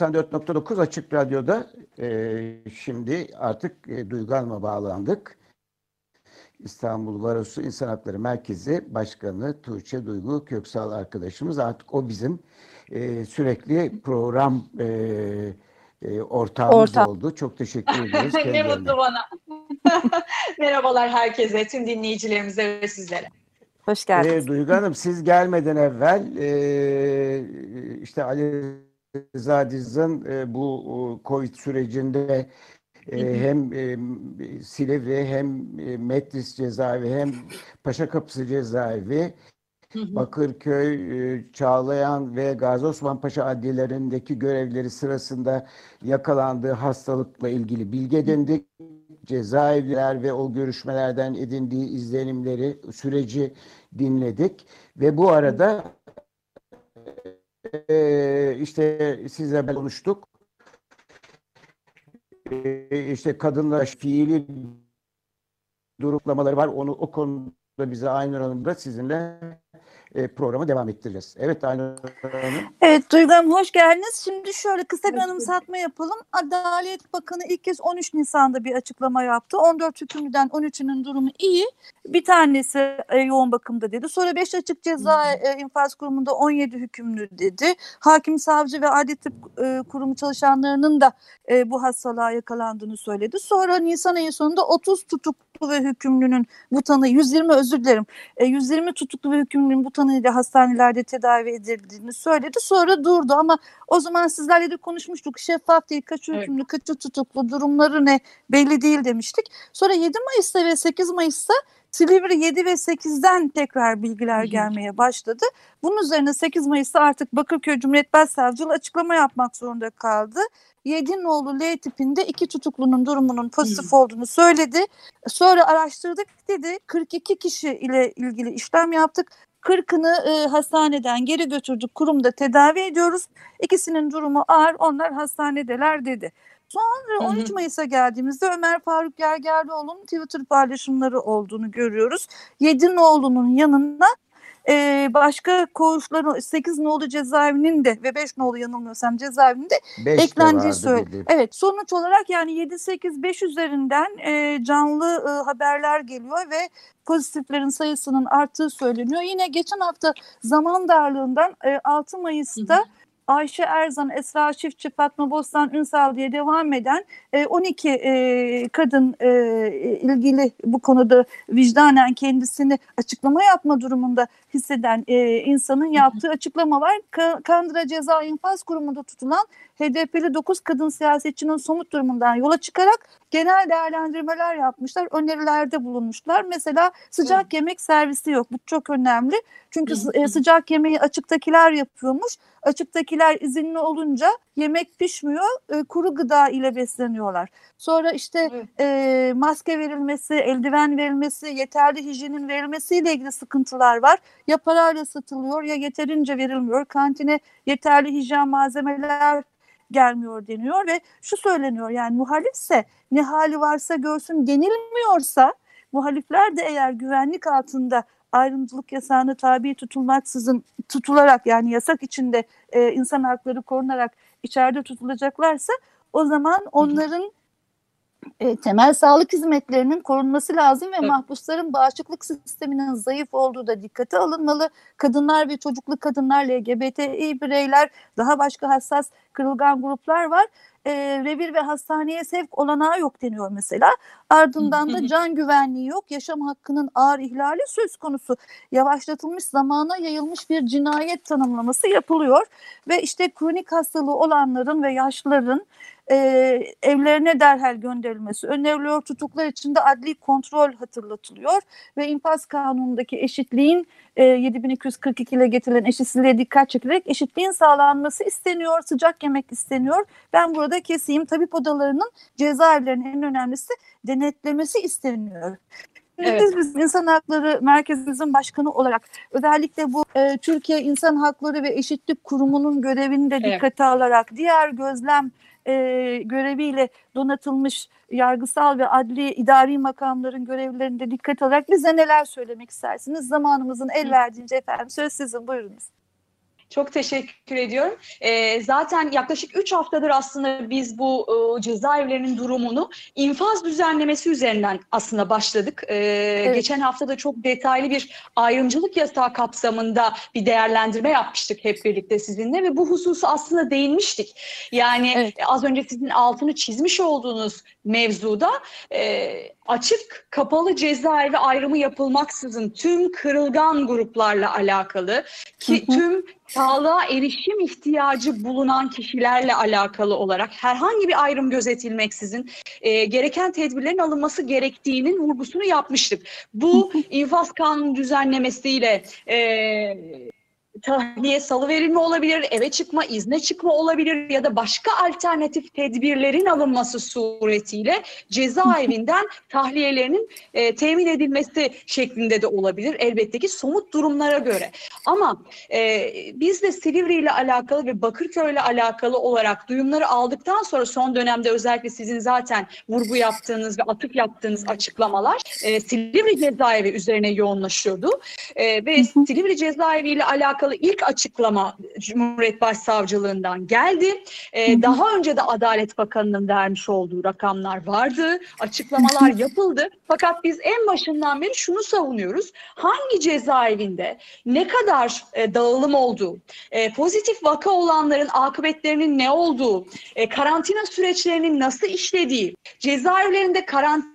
...94.9 Açık Radyo'da e, şimdi artık e, Duygu Hanım'a bağlandık. İstanbul Varosu İnsan Hakları Merkezi Başkanı Tuğçe Duygu Köksal arkadaşımız. Artık o bizim e, sürekli program e, e, ortağımız Ortak. oldu. Çok teşekkür ediyoruz [laughs] ne mutlu bana. [laughs] Merhabalar herkese, tüm dinleyicilerimize ve sizlere. Hoş geldiniz. Ee, Duygu Hanım siz gelmeden evvel e, işte Ali Rıza Diz'in e, bu Covid sürecinde e, hem e, Silivri hem e, Metris cezaevi hem Paşakapısı cezaevi Bakırköy, e, Çağlayan ve Gazi Osman Paşa adliyelerindeki görevleri sırasında yakalandığı hastalıkla ilgili bilgi edindik. Cezaevliler ve o görüşmelerden edindiği izlenimleri, süreci dinledik. Ve bu arada e, işte sizle konuştuk. E, işte kadınlar fiili duruklamaları var. Onu o konuda bize Aynur Hanım da sizinle e, programı devam ettireceğiz. Evet Aynur Hanım. Evet Duygu Hanım hoş geldiniz. Şimdi şöyle kısa bir anımsatma yapalım. Adalet Bakanı ilk kez 13 Nisan'da bir açıklama yaptı. 14 hükümlüden 13'ünün durumu iyi. Bir tanesi e, yoğun bakımda dedi. Sonra 5 açık ceza e, infaz kurumunda 17 hükümlü dedi. Hakim, savcı ve adli tıp e, kurumu çalışanlarının da e, bu hastalığa yakalandığını söyledi. Sonra Nisan ayı sonunda 30 tutuklu ve hükümlünün bu tanı 120 özür dilerim. E, 120 tutuklu ve hükümlünün bu tanıyla hastanelerde tedavi edildiğini söyledi. Sonra durdu ama o zaman sizlerle de konuşmuştuk. Şeffaf değil, kaçı hükümlü, evet. kaçı tutuklu, durumları ne belli değil demiştik. Sonra 7 Mayıs'ta ve 8 Mayıs'ta Silivri 7 ve 8'den tekrar bilgiler gelmeye başladı. Bunun üzerine 8 Mayıs'ta artık Bakırköy Cumhuriyet Başsavcılığı açıklama yapmak zorunda kaldı. Yedinoğlu L tipinde iki tutuklunun durumunun pozitif olduğunu söyledi. Sonra araştırdık dedi. 42 kişi ile ilgili işlem yaptık. 40'ını e, hastaneden geri götürdük. Kurumda tedavi ediyoruz. İkisinin durumu ağır. Onlar hastanedeler dedi. Sonra 13 Mayıs'a geldiğimizde Ömer Faruk Gergerlioğlu'nun Twitter paylaşımları olduğunu görüyoruz. Yedinoğlu'nun yanına e, başka koğuşların 8 nolu cezaevinin de ve 5 nolu yanılmıyorsam cezaevinde eklendiği söyledi. Evet sonuç olarak yani 7 8 5 üzerinden e, canlı e, haberler geliyor ve pozitiflerin sayısının arttığı söyleniyor. Yine geçen hafta zaman darlığından e, 6 Mayıs'ta hı hı. Ayşe Erzan, Esra Çiftçi, Fatma Bostan Ünsal diye devam eden 12 e, e, kadın e, ilgili bu konuda vicdanen kendisini açıklama yapma durumunda hisseden insanın yaptığı açıklama var. Kandıra Ceza İnfaz Kurumu'nda tutulan HDP'li 9 kadın siyasetçinin somut durumundan yola çıkarak genel değerlendirmeler yapmışlar, önerilerde bulunmuşlar. Mesela sıcak evet. yemek servisi yok. Bu çok önemli. Çünkü e, sıcak yemeği açıktakiler yapıyormuş. Açıktakiler izinli olunca yemek pişmiyor, e, kuru gıda ile besleniyorlar. Sonra işte evet. e, maske verilmesi, eldiven verilmesi, yeterli hijyenin verilmesiyle ilgili sıkıntılar var. Ya parayla satılıyor ya yeterince verilmiyor. Kantine yeterli hijyen malzemeler gelmiyor deniyor ve şu söyleniyor yani muhalifse ne hali varsa görsün denilmiyorsa muhalifler de eğer güvenlik altında ayrımcılık yasağına tabi tutulmaksızın tutularak yani yasak içinde e, insan hakları korunarak içeride tutulacaklarsa o zaman onların e, temel sağlık hizmetlerinin korunması lazım ve evet. mahpusların bağışıklık sisteminin zayıf olduğu da dikkate alınmalı. Kadınlar ve çocuklu kadınlar, LGBTİ bireyler, daha başka hassas kırılgan gruplar var. E, revir ve hastaneye sevk olanağı yok deniyor mesela. Ardından da can güvenliği yok, yaşam hakkının ağır ihlali söz konusu. Yavaşlatılmış zamana yayılmış bir cinayet tanımlaması yapılıyor. Ve işte kronik hastalığı olanların ve yaşlıların e, evlerine derhal gönderilmesi öneriliyor. Tutuklar için de adli kontrol hatırlatılıyor ve infaz kanunundaki eşitliğin e, 7242 ile getirilen eşitsizliğe dikkat çekilerek eşitliğin sağlanması isteniyor, sıcak yemek isteniyor. Ben burada keseyim tabip odalarının cezaevlerinin en önemlisi denetlemesi isteniyor. Evet. Biz, biz insan hakları merkezimizin başkanı olarak özellikle bu e, Türkiye İnsan Hakları ve Eşitlik Kurumu'nun görevini de dikkate evet. alarak diğer gözlem e, göreviyle donatılmış yargısal ve adli idari makamların görevlerinde dikkat alarak bize neler söylemek istersiniz? Zamanımızın el verdiğince efendim söz sizin buyurunuz. Çok teşekkür ediyorum. E, zaten yaklaşık 3 haftadır aslında biz bu e, cezaevlerinin durumunu infaz düzenlemesi üzerinden aslında başladık. E, evet. Geçen hafta da çok detaylı bir ayrımcılık yasağı kapsamında bir değerlendirme yapmıştık hep birlikte sizinle ve bu hususu aslında değinmiştik. Yani evet. az önce sizin altını çizmiş olduğunuz mevzuda... E, açık kapalı cezaevi ayrımı yapılmaksızın tüm kırılgan gruplarla alakalı ki tüm sağlığa erişim ihtiyacı bulunan kişilerle alakalı olarak herhangi bir ayrım gözetilmeksizin e, gereken tedbirlerin alınması gerektiğinin vurgusunu yapmıştık. Bu infaz kanunu düzenlemesiyle e, tahliye salı verilme olabilir, eve çıkma, izne çıkma olabilir ya da başka alternatif tedbirlerin alınması suretiyle cezaevinden [laughs] tahliyelerinin e, temin edilmesi şeklinde de olabilir. Elbette ki somut durumlara göre. Ama e, biz de Silivri ile alakalı ve Bakırköy ile alakalı olarak duyumları aldıktan sonra son dönemde özellikle sizin zaten vurgu yaptığınız ve atıf yaptığınız açıklamalar e, Silivri cezaevi üzerine yoğunlaşıyordu. E, ve Silivri cezaevi ile alakalı ilk açıklama Cumhuriyet Başsavcılığından geldi. Ee, daha önce de Adalet Bakanı'nın vermiş olduğu rakamlar vardı. Açıklamalar yapıldı. Fakat biz en başından beri şunu savunuyoruz. Hangi cezaevinde ne kadar e, dağılım olduğu, e, pozitif vaka olanların akıbetlerinin ne olduğu, e, karantina süreçlerinin nasıl işlediği, cezaevlerinde karantina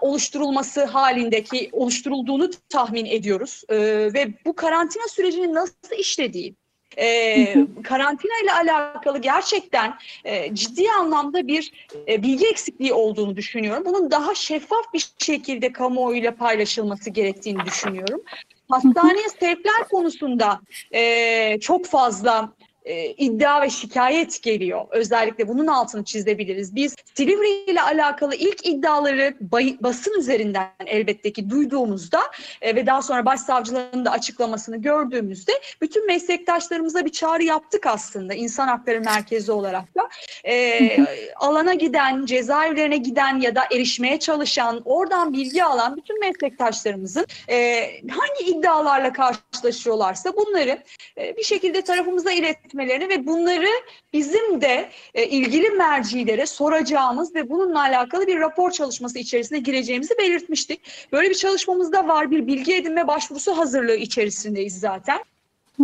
oluşturulması halindeki oluşturulduğunu tahmin ediyoruz. E, ve bu karantina sürecinin nasıl işlediği, e, karantina ile alakalı gerçekten e, ciddi anlamda bir e, bilgi eksikliği olduğunu düşünüyorum. Bunun daha şeffaf bir şekilde kamuoyuyla paylaşılması gerektiğini düşünüyorum. Hastaneye sevkler konusunda e, çok fazla e, iddia ve şikayet geliyor. Özellikle bunun altını çizebiliriz. Biz Silivri ile alakalı ilk iddiaları bay, basın üzerinden elbette ki duyduğumuzda e, ve daha sonra başsavcılığın da açıklamasını gördüğümüzde bütün meslektaşlarımıza bir çağrı yaptık aslında insan hakları merkezi olarak da. E, [laughs] alana giden, cezaevlerine giden ya da erişmeye çalışan, oradan bilgi alan bütün meslektaşlarımızın e, hangi iddialarla karşılaşıyorlarsa bunları e, bir şekilde tarafımıza iletmek etmelerini ve bunları bizim de e, ilgili mercilere soracağımız ve bununla alakalı bir rapor çalışması içerisine gireceğimizi belirtmiştik. Böyle bir çalışmamız da var. Bir bilgi edinme başvurusu hazırlığı içerisindeyiz zaten.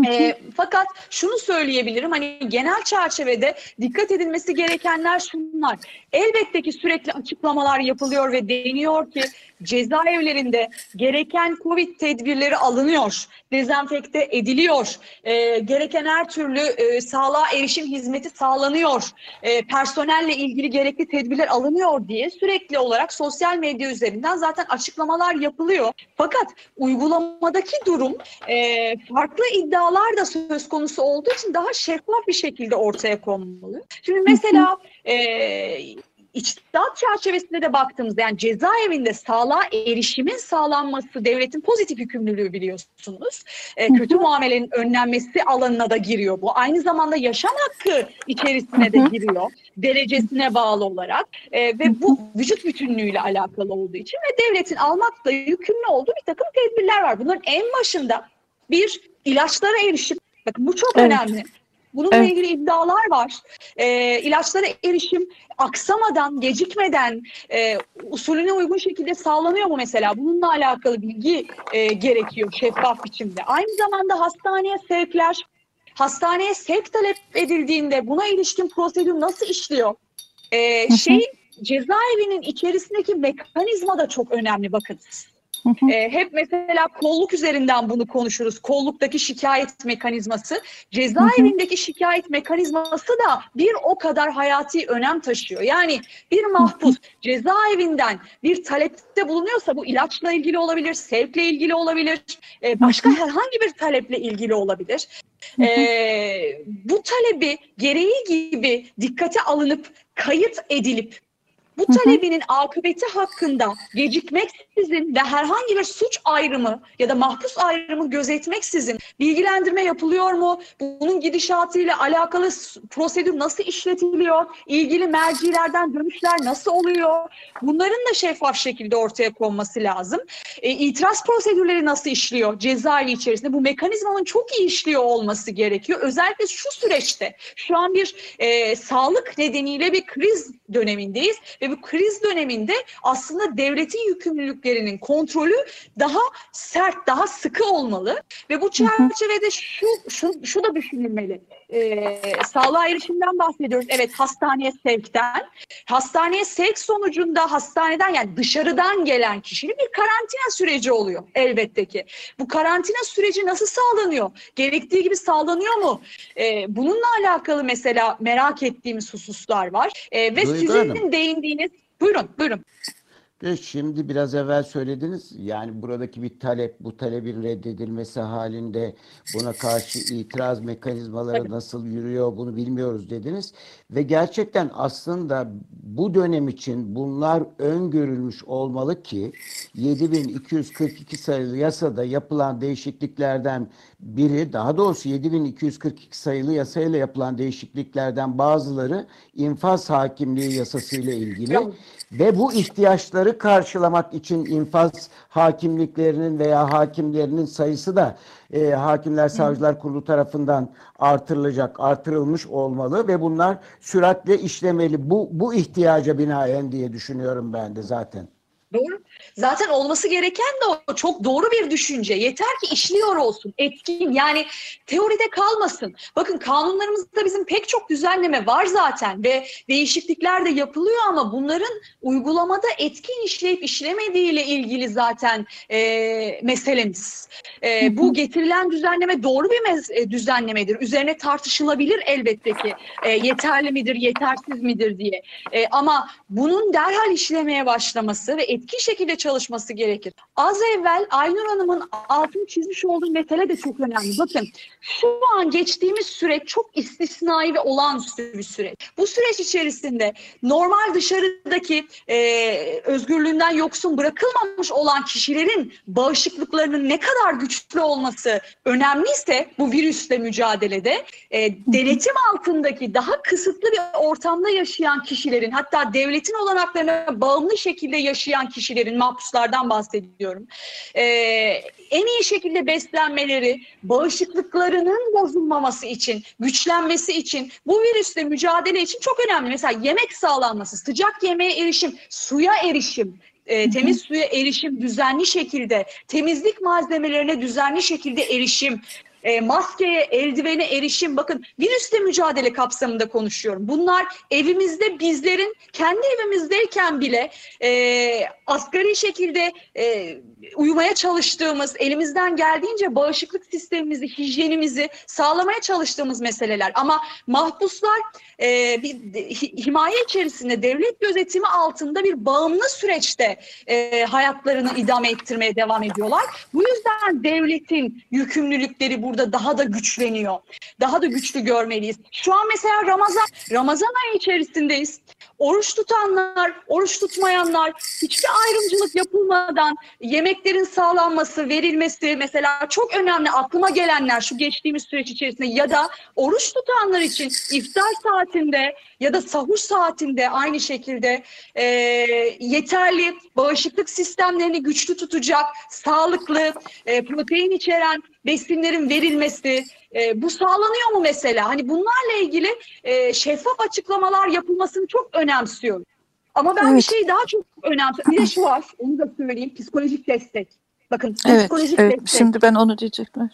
E, fakat şunu söyleyebilirim hani genel çerçevede dikkat edilmesi gerekenler şunlar. Elbette ki sürekli açıklamalar yapılıyor ve deniyor ki cezaevlerinde gereken Covid tedbirleri alınıyor, dezenfekte ediliyor, e, gereken her türlü e, sağlığa erişim hizmeti sağlanıyor, e, personelle ilgili gerekli tedbirler alınıyor diye sürekli olarak sosyal medya üzerinden zaten açıklamalar yapılıyor. Fakat uygulamadaki durum e, farklı iddialar da söz konusu olduğu için daha şeffaf bir şekilde ortaya konmalı. Şimdi mesela e, içtihat çerçevesinde de baktığımızda yani cezaevinde sağlığa erişimin sağlanması devletin pozitif yükümlülüğü biliyorsunuz. E, kötü muamelenin önlenmesi alanına da giriyor bu. Aynı zamanda yaşam hakkı içerisine de giriyor derecesine bağlı olarak e, ve bu vücut bütünlüğüyle alakalı olduğu için ve devletin almakla yükümlü olduğu bir takım tedbirler var. Bunların en başında bir ilaçlara erişim. Bakın bu çok evet. önemli. Bununla evet. ilgili iddialar var. E, ilaçlara erişim aksamadan, gecikmeden, e, usulüne uygun şekilde sağlanıyor mu mesela? Bununla alakalı bilgi e, gerekiyor şeffaf biçimde. Aynı zamanda hastaneye sevkler, hastaneye sevk talep edildiğinde buna ilişkin prosedür nasıl işliyor? E, şey cezaevinin içerisindeki mekanizma da çok önemli E, hep mesela kolluk üzerinden bunu konuşuruz. Kolluktaki şikayet mekanizması. Cezaevindeki şikayet mekanizması da bir o kadar hayati önem taşıyor. Yani bir mahpus cezaevinden bir talepte bulunuyorsa bu ilaçla ilgili olabilir, sevkle ilgili olabilir, e, başka herhangi bir taleple ilgili olabilir. E, bu talebi gereği gibi dikkate alınıp kayıt edilip bu talebinin akıbeti hakkında gecikmeksizin ve herhangi bir suç ayrımı ya da mahpus ayrımı gözetmeksizin bilgilendirme yapılıyor mu? Bunun gidişatıyla alakalı prosedür nasıl işletiliyor? İlgili mercilerden dönüşler nasıl oluyor? Bunların da şeffaf şekilde ortaya konması lazım. E, itiraz prosedürleri nasıl işliyor cezaevi içerisinde? Bu mekanizmanın çok iyi işliyor olması gerekiyor. Özellikle şu süreçte şu an bir e, sağlık nedeniyle bir kriz dönemindeyiz ve bu kriz döneminde aslında devletin yükümlülüklerinin kontrolü daha sert, daha sıkı olmalı ve bu çerçevede şu şu, şu da düşünülmeli. E, sağlığa erişimden bahsediyoruz. Evet hastaneye sevkten. Hastaneye sevk sonucunda hastaneden yani dışarıdan gelen kişinin bir karantina süreci oluyor elbette ki. Bu karantina süreci nasıl sağlanıyor? Gerektiği gibi sağlanıyor mu? E, bununla alakalı mesela merak ettiğimiz hususlar var. E, ve Duygu sizin Hanım. değindiğiniz Buyurun, buyurun. Ve şimdi biraz evvel söylediniz yani buradaki bir talep bu talebin reddedilmesi halinde buna karşı itiraz mekanizmaları nasıl yürüyor bunu bilmiyoruz dediniz. Ve gerçekten aslında bu dönem için bunlar öngörülmüş olmalı ki 7242 sayılı yasada yapılan değişikliklerden biri daha doğrusu 7242 sayılı yasayla yapılan değişikliklerden bazıları infaz hakimliği yasasıyla ilgili. Ve bu ihtiyaçları karşılamak için infaz hakimliklerinin veya hakimlerinin sayısı da e, Hakimler Savcılar Kurulu tarafından artırılacak, artırılmış olmalı ve bunlar süratle işlemeli. Bu, bu ihtiyaca binaen diye düşünüyorum ben de zaten. Doğru. Zaten olması gereken de o. Çok doğru bir düşünce. Yeter ki işliyor olsun, etkin. Yani teoride kalmasın. Bakın kanunlarımızda bizim pek çok düzenleme var zaten ve değişiklikler de yapılıyor ama bunların uygulamada etkin işleyip işlemediğiyle ilgili zaten e, meselemiz. E, bu getirilen düzenleme doğru bir e, düzenlemedir. Üzerine tartışılabilir elbette ki. E, yeterli midir, yetersiz midir diye. E, ama bunun derhal işlemeye başlaması ve etkin şekilde çalışması gerekir. Az evvel Aynur Hanım'ın altını çizmiş olduğu mesele de çok önemli. Bakın şu an geçtiğimiz süreç çok istisnai ve olağanüstü bir süreç. Bu süreç içerisinde normal dışarıdaki e, özgürlüğünden yoksun bırakılmamış olan kişilerin bağışıklıklarının ne kadar güçlü olması önemliyse bu virüsle mücadelede e, denetim altındaki daha kısıtlı bir ortamda yaşayan kişilerin hatta devletin olanaklarına bağımlı şekilde yaşayan kişilerin mahpuslardan bahsediyorum. E, en iyi şekilde beslenmeleri, bağışıklıklarının bozulmaması için, güçlenmesi için, bu virüsle mücadele için çok önemli. Mesela yemek sağlanması, sıcak yemeğe erişim, suya erişim, e, temiz suya erişim düzenli şekilde, temizlik malzemelerine düzenli şekilde erişim, e, maskeye, eldivene erişim. Bakın virüsle mücadele kapsamında konuşuyorum. Bunlar evimizde bizlerin kendi evimizdeyken bile e, asgari şekilde e, uyumaya çalıştığımız, elimizden geldiğince bağışıklık sistemimizi, hijyenimizi sağlamaya çalıştığımız meseleler. Ama mahpuslar e, bir hi- himaye içerisinde devlet gözetimi altında bir bağımlı süreçte e, hayatlarını idame ettirmeye devam ediyorlar. Bu yüzden devletin yükümlülükleri burada daha da güçleniyor. Daha da güçlü görmeliyiz. Şu an mesela Ramazan, Ramazan ayı içerisindeyiz. Oruç tutanlar, oruç tutmayanlar hiçbir ayrımcılık yapılmadan yemeklerin sağlanması, verilmesi mesela çok önemli aklıma gelenler şu geçtiğimiz süreç içerisinde ya da oruç tutanlar için iftar saatinde ya da sahur saatinde aynı şekilde e, yeterli bağışıklık sistemlerini güçlü tutacak, sağlıklı, e, protein içeren besinlerin verilmesi, e, bu sağlanıyor mu mesela? Hani bunlarla ilgili e, şeffaf açıklamalar yapılmasını çok önemsiyorum. Ama ben bir Evet. şey daha çok önemsiyorum. Bir de şu var, onu da söyleyeyim, psikolojik destek. Bakın Evet, psikolojik evet. destek Şimdi ben onu diyecektim.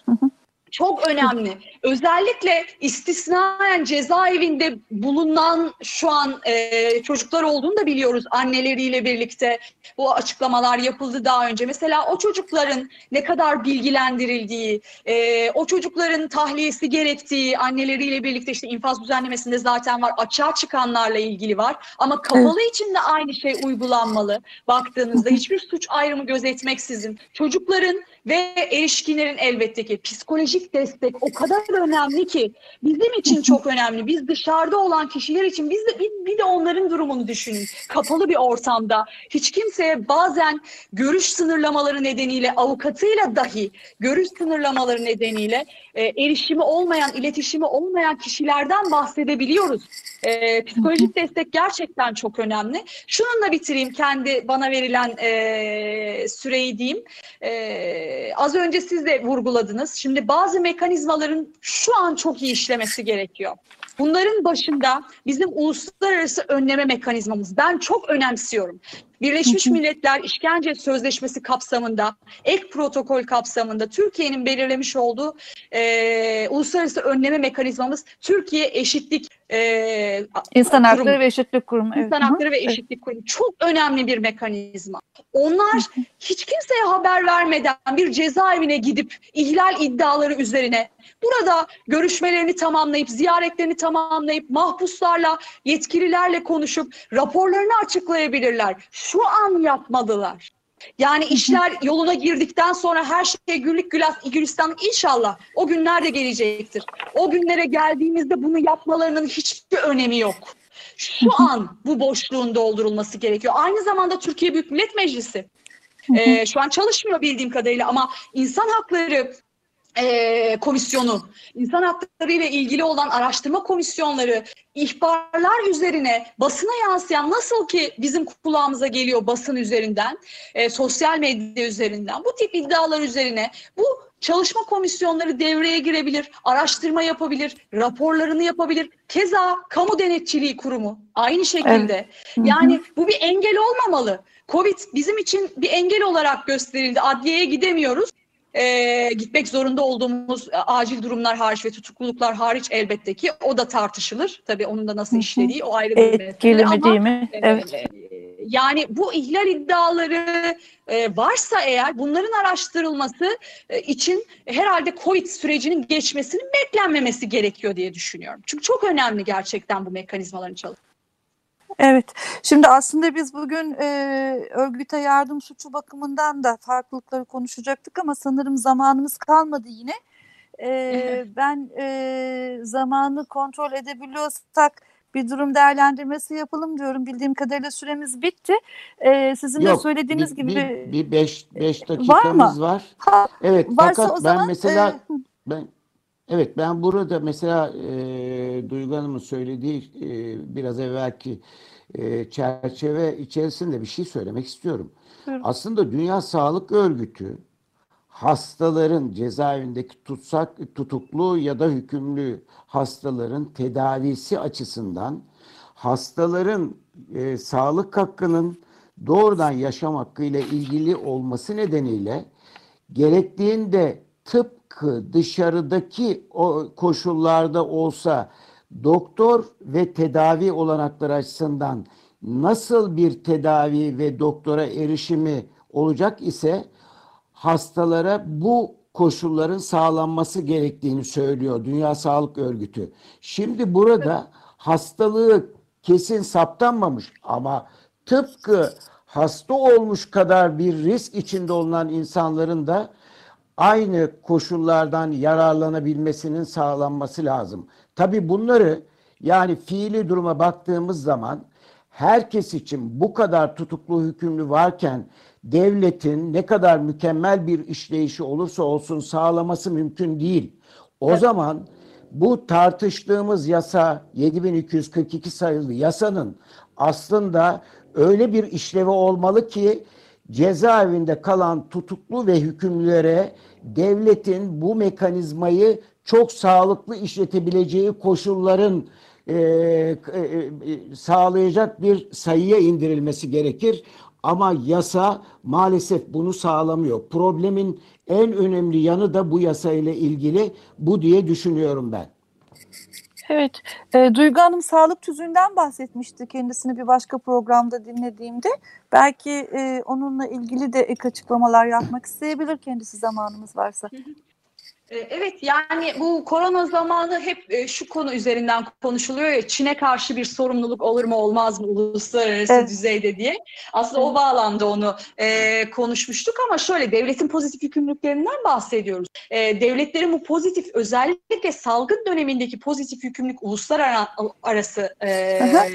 Çok önemli. Özellikle istisnaen cezaevinde bulunan şu an e, çocuklar olduğunu da biliyoruz anneleriyle birlikte. Bu açıklamalar yapıldı daha önce. Mesela o çocukların ne kadar bilgilendirildiği, e, o çocukların tahliyesi gerektiği anneleriyle birlikte işte infaz düzenlemesinde zaten var. Açığa çıkanlarla ilgili var. Ama kapalı için de aynı şey uygulanmalı. Baktığınızda hiçbir suç ayrımı gözetmeksizin çocukların ve erişkinlerin elbette ki psikolojik destek o kadar önemli ki bizim için çok önemli. Biz dışarıda olan kişiler için biz de bir, bir de onların durumunu düşünün. Kapalı bir ortamda hiç kimseye bazen görüş sınırlamaları nedeniyle avukatıyla dahi görüş sınırlamaları nedeniyle e, erişimi olmayan, iletişimi olmayan kişilerden bahsedebiliyoruz. E, psikolojik destek gerçekten çok önemli. Şununla bitireyim kendi bana verilen e, süreyi diyeyim. E, az önce siz de vurguladınız. Şimdi bazı mekanizmaların şu an çok iyi işlemesi gerekiyor. Bunların başında bizim uluslararası önleme mekanizmamız. Ben çok önemsiyorum. Birleşmiş Milletler İşkence Sözleşmesi kapsamında, ek protokol kapsamında Türkiye'nin belirlemiş olduğu e, uluslararası önleme mekanizmamız Türkiye Eşitlik e, İnsan Kurumu. Hakları ve Eşitlik Kurumu. Evet. İnsan hı. Hakları ve Eşitlik Kurumu çok önemli bir mekanizma. Onlar hiç kimseye haber vermeden bir cezaevine gidip ihlal iddiaları üzerine burada görüşmelerini tamamlayıp, ziyaretlerini tamamlayıp, mahpuslarla, yetkililerle konuşup raporlarını açıklayabilirler. Şu an yapmadılar. Yani işler yoluna girdikten sonra her şey güllük gülas, gülistan inşallah o günler de gelecektir. O günlere geldiğimizde bunu yapmalarının hiçbir önemi yok. Şu an bu boşluğun doldurulması gerekiyor. Aynı zamanda Türkiye Büyük Millet Meclisi e, şu an çalışmıyor bildiğim kadarıyla ama insan hakları e, komisyonu, insan hakları ile ilgili olan araştırma komisyonları, ihbarlar üzerine basına yansıyan nasıl ki bizim kulağımıza geliyor basın üzerinden, e, sosyal medya üzerinden bu tip iddialar üzerine bu çalışma komisyonları devreye girebilir, araştırma yapabilir, raporlarını yapabilir. Keza kamu denetçiliği kurumu aynı şekilde. Hı. Yani bu bir engel olmamalı. Covid bizim için bir engel olarak gösterildi. Adliyeye gidemiyoruz. Ee, gitmek zorunda olduğumuz e, acil durumlar hariç ve tutukluluklar hariç elbette ki o da tartışılır. Tabii onun da nasıl işlediği o ayrı bir mesele Etkili mi değil mi? e, Evet. e, yani bu ihlal iddiaları e, varsa eğer bunların araştırılması e, için herhalde Covid sürecinin geçmesinin beklenmemesi gerekiyor diye düşünüyorum. Çünkü çok önemli gerçekten bu mekanizmaların çalışması. Evet. Şimdi aslında biz bugün e, örgüte yardım suçu bakımından da farklılıkları konuşacaktık ama sanırım zamanımız kalmadı yine. E, ben e, zamanı kontrol edebiliyorsak bir durum değerlendirmesi yapalım diyorum. Bildiğim kadarıyla süremiz bitti. E, sizin de Yok, söylediğiniz bir, gibi bir, bir beş, beş Var dakikamız mı? var. Ha, Evet varsa fakat o zaman ben mesela e, ben evet ben burada mesela e, Duygu Hanım'ın söylediği e, biraz evvelki e, çerçeve içerisinde bir şey söylemek istiyorum. Buyurun. Aslında Dünya Sağlık Örgütü hastaların cezaevindeki tutsak tutuklu ya da hükümlü hastaların tedavisi açısından hastaların e, sağlık hakkının doğrudan yaşam hakkı ile ilgili olması nedeniyle gerektiğinde tıpkı dışarıdaki o koşullarda olsa doktor ve tedavi olanakları açısından nasıl bir tedavi ve doktora erişimi olacak ise hastalara bu koşulların sağlanması gerektiğini söylüyor Dünya Sağlık Örgütü. Şimdi burada hastalığı kesin saptanmamış ama tıpkı hasta olmuş kadar bir risk içinde olunan insanların da aynı koşullardan yararlanabilmesinin sağlanması lazım. Tabii bunları yani fiili duruma baktığımız zaman herkes için bu kadar tutuklu hükümlü varken devletin ne kadar mükemmel bir işleyişi olursa olsun sağlaması mümkün değil. O zaman bu tartıştığımız yasa 7242 sayılı yasanın aslında öyle bir işlevi olmalı ki cezaevinde kalan tutuklu ve hükümlülere devletin bu mekanizmayı çok sağlıklı işletebileceği koşulların e, e, e, sağlayacak bir sayıya indirilmesi gerekir. Ama yasa maalesef bunu sağlamıyor. Problemin en önemli yanı da bu yasa ile ilgili bu diye düşünüyorum ben. Evet, e, Duygu Hanım sağlık tüzüğünden bahsetmişti kendisini bir başka programda dinlediğimde. Belki e, onunla ilgili de ek açıklamalar yapmak isteyebilir kendisi zamanımız varsa. E, Evet yani bu korona zamanı hep e, şu konu üzerinden konuşuluyor ya Çin'e karşı bir sorumluluk olur mu olmaz mı uluslararası Evet. düzeyde diye. Aslında o bağlamda onu e, konuşmuştuk ama şöyle devletin pozitif yükümlülüklerinden bahsediyoruz. E, devletlerin bu pozitif özellikle salgın dönemindeki pozitif yükümlülük uluslararası e, Aha.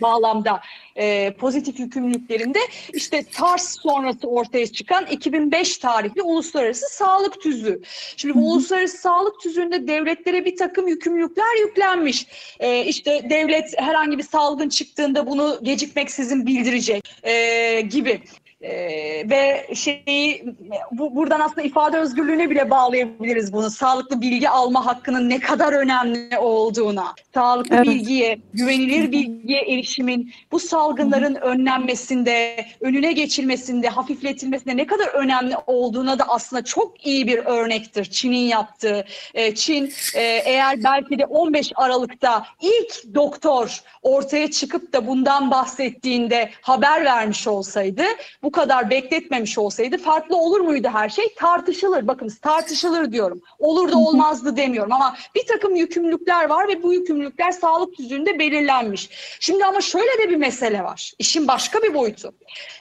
bağlamda e, pozitif yükümlülüklerinde işte SARS sonrası ortaya çıkan 2005 tarihli uluslararası sağlık tüzüğü. Şimdi bu uluslararası sağlık tüzüğünde devletlere bir takım yükümlülükler yüklenmiş. Ee, işte devlet herhangi bir salgın çıktığında bunu gecikmeksizin bildirecek ee, gibi. Ee, ve şeyi bu, buradan aslında ifade özgürlüğüne bile bağlayabiliriz bunu. Sağlıklı bilgi alma hakkının ne kadar önemli olduğuna, sağlıklı evet. bilgiye, güvenilir bilgiye erişimin bu salgınların önlenmesinde, önüne geçilmesinde, hafifletilmesinde ne kadar önemli olduğuna da aslında çok iyi bir örnektir Çin'in yaptığı. Ee, Çin e, eğer belki de 15 Aralık'ta ilk doktor ortaya çıkıp da bundan bahsettiğinde haber vermiş olsaydı bu bu kadar bekletmemiş olsaydı farklı olur muydu her şey? Tartışılır. Bakın tartışılır diyorum. Olur da olmazdı demiyorum ama bir takım yükümlülükler var ve bu yükümlülükler sağlık düzüğünde belirlenmiş. Şimdi ama şöyle de bir mesele var. İşin başka bir boyutu.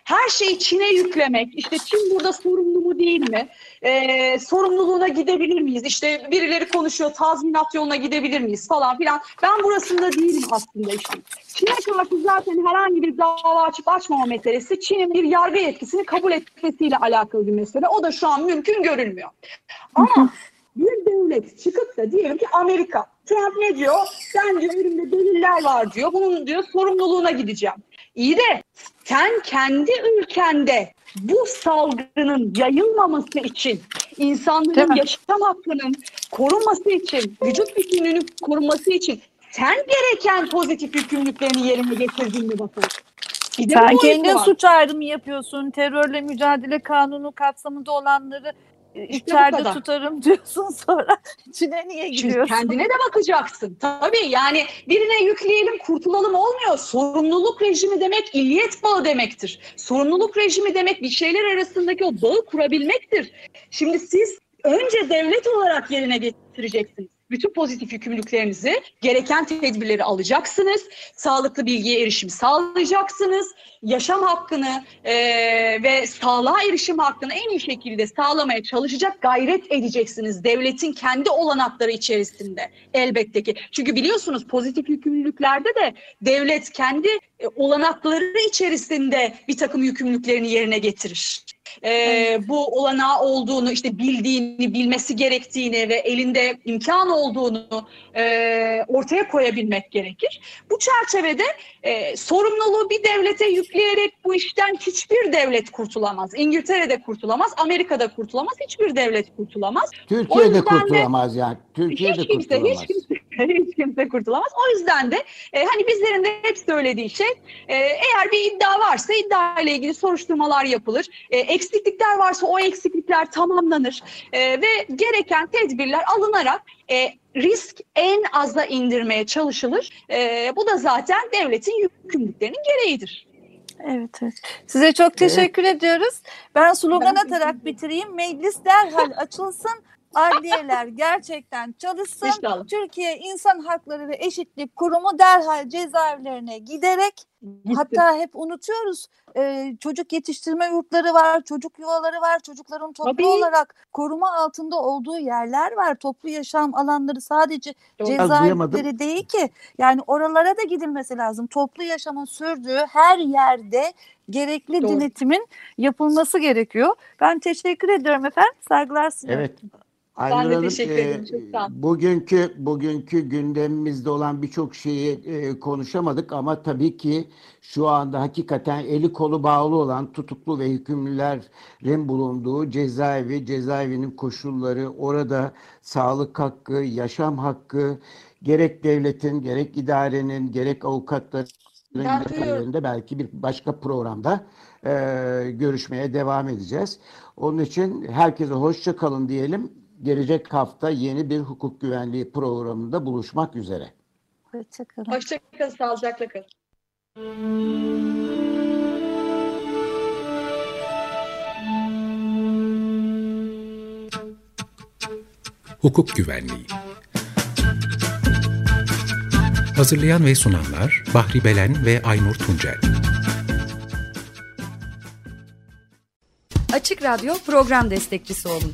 Her şeyi Çin'e yüklemek, işte Çin burada sorumlu mu değil mi? Ee, sorumluluğuna gidebilir miyiz? İşte birileri konuşuyor, tazminat yoluna gidebilir miyiz falan filan. Ben burasında değilim aslında işte. Çin'e karşı zaten herhangi bir dava açıp açmama meselesi Çin'in bir yargı yetkisini kabul etmesiyle alakalı bir mesele. O da şu an mümkün görünmüyor. Ama bir devlet çıkıp da diyelim ki Amerika, Trump ne diyor? Ben diyor elimde deliller var diyor. Bunun diyor sorumluluğuna gideceğim. İyi de sen kendi ülkende bu salgının yayılmaması için, insanların yaşam hakkının korunması için, vücut bütünlüğünün korunması için sen gereken pozitif yükümlülüklerini yerine getirdin mi bakalım? Bir Sen kendin suç ayrımı yapıyorsun. Terörle mücadele kanunu kapsamında olanları işte içeride tutarım [laughs] diyorsun sonra Çin'e niye gidiyorsun? Şimdi kendine de bakacaksın. Tabii yani birine yükleyelim kurtulalım olmuyor. Sorumluluk rejimi demek illiyet bağı demektir. Sorumluluk rejimi demek bir şeyler arasındaki o bağı kurabilmektir. Şimdi siz önce devlet olarak yerine getireceksiniz bütün pozitif yükümlülüklerinizi, gereken tedbirleri alacaksınız. Sağlıklı bilgiye erişim sağlayacaksınız. Yaşam hakkını e, ve sağlığa erişim hakkını en iyi şekilde sağlamaya çalışacak gayret edeceksiniz. Devletin kendi olanakları içerisinde elbette ki. Çünkü biliyorsunuz pozitif yükümlülüklerde de devlet kendi e, olanakları içerisinde bir takım yükümlülüklerini yerine getirir e, bu olanağı olduğunu işte bildiğini, bilmesi gerektiğini ve elinde imkan olduğunu e, ortaya koyabilmek gerekir. Bu çerçevede e, sorumluluğu bir devlete yükleyerek bu işten hiçbir devlet kurtulamaz. İngiltere'de kurtulamaz, Amerika'da kurtulamaz, hiçbir devlet kurtulamaz. Türkiye'de kurtulamaz yani. Türkiye'de hiç kimse, kurtulamaz. Hiç kimse, [laughs] hiç kimse kurtulamaz. O yüzden de e, hani bizlerin de hep söylediği şey e, eğer bir iddia varsa iddia ile ilgili soruşturmalar yapılır. E, eksiklikler varsa o eksiklikler tamamlanır e, ve gereken tedbirler alınarak e, risk en aza indirmeye çalışılır. E, bu da zaten devletin yükümlülüklerinin gereğidir. Evet, evet. Size çok teşekkür evet. ediyoruz. Ben slogan ben atarak bitireyim. Meclis derhal [laughs] açılsın. Adliyeler gerçekten çalışsın. İnşallah. Türkiye İnsan Hakları ve Eşitlik Kurumu derhal cezaevlerine giderek Gitti. hatta hep unutuyoruz e, çocuk yetiştirme yurtları var, çocuk yuvaları var, çocukların toplu Tabii. olarak koruma altında olduğu yerler var. Toplu yaşam alanları sadece cezaevleri değil ki. Yani oralara da gidilmesi lazım. Toplu yaşamın sürdüğü her yerde gerekli Doğru. denetimin yapılması gerekiyor. Ben teşekkür ediyorum efendim. Saygılar sunuyorum. Evet. Aynur ben de teşekkür ederim. Çok sağ olun. Bugünkü, bugünkü gündemimizde olan birçok şeyi e, konuşamadık ama tabii ki şu anda hakikaten eli kolu bağlı olan tutuklu ve hükümlülerin bulunduğu cezaevi, cezaevinin koşulları, orada sağlık hakkı, yaşam hakkı, gerek devletin, gerek idarenin, gerek avukatların belki bir başka programda e, görüşmeye devam edeceğiz. Onun için herkese hoşça kalın diyelim gelecek hafta yeni bir hukuk güvenliği programında buluşmak üzere. Hoşçakalın. Hoşçakalın, sağlıcakla kalın. Hukuk Güvenliği Hazırlayan ve sunanlar Bahri Belen ve Aynur Tuncel Açık Radyo program destekçisi olun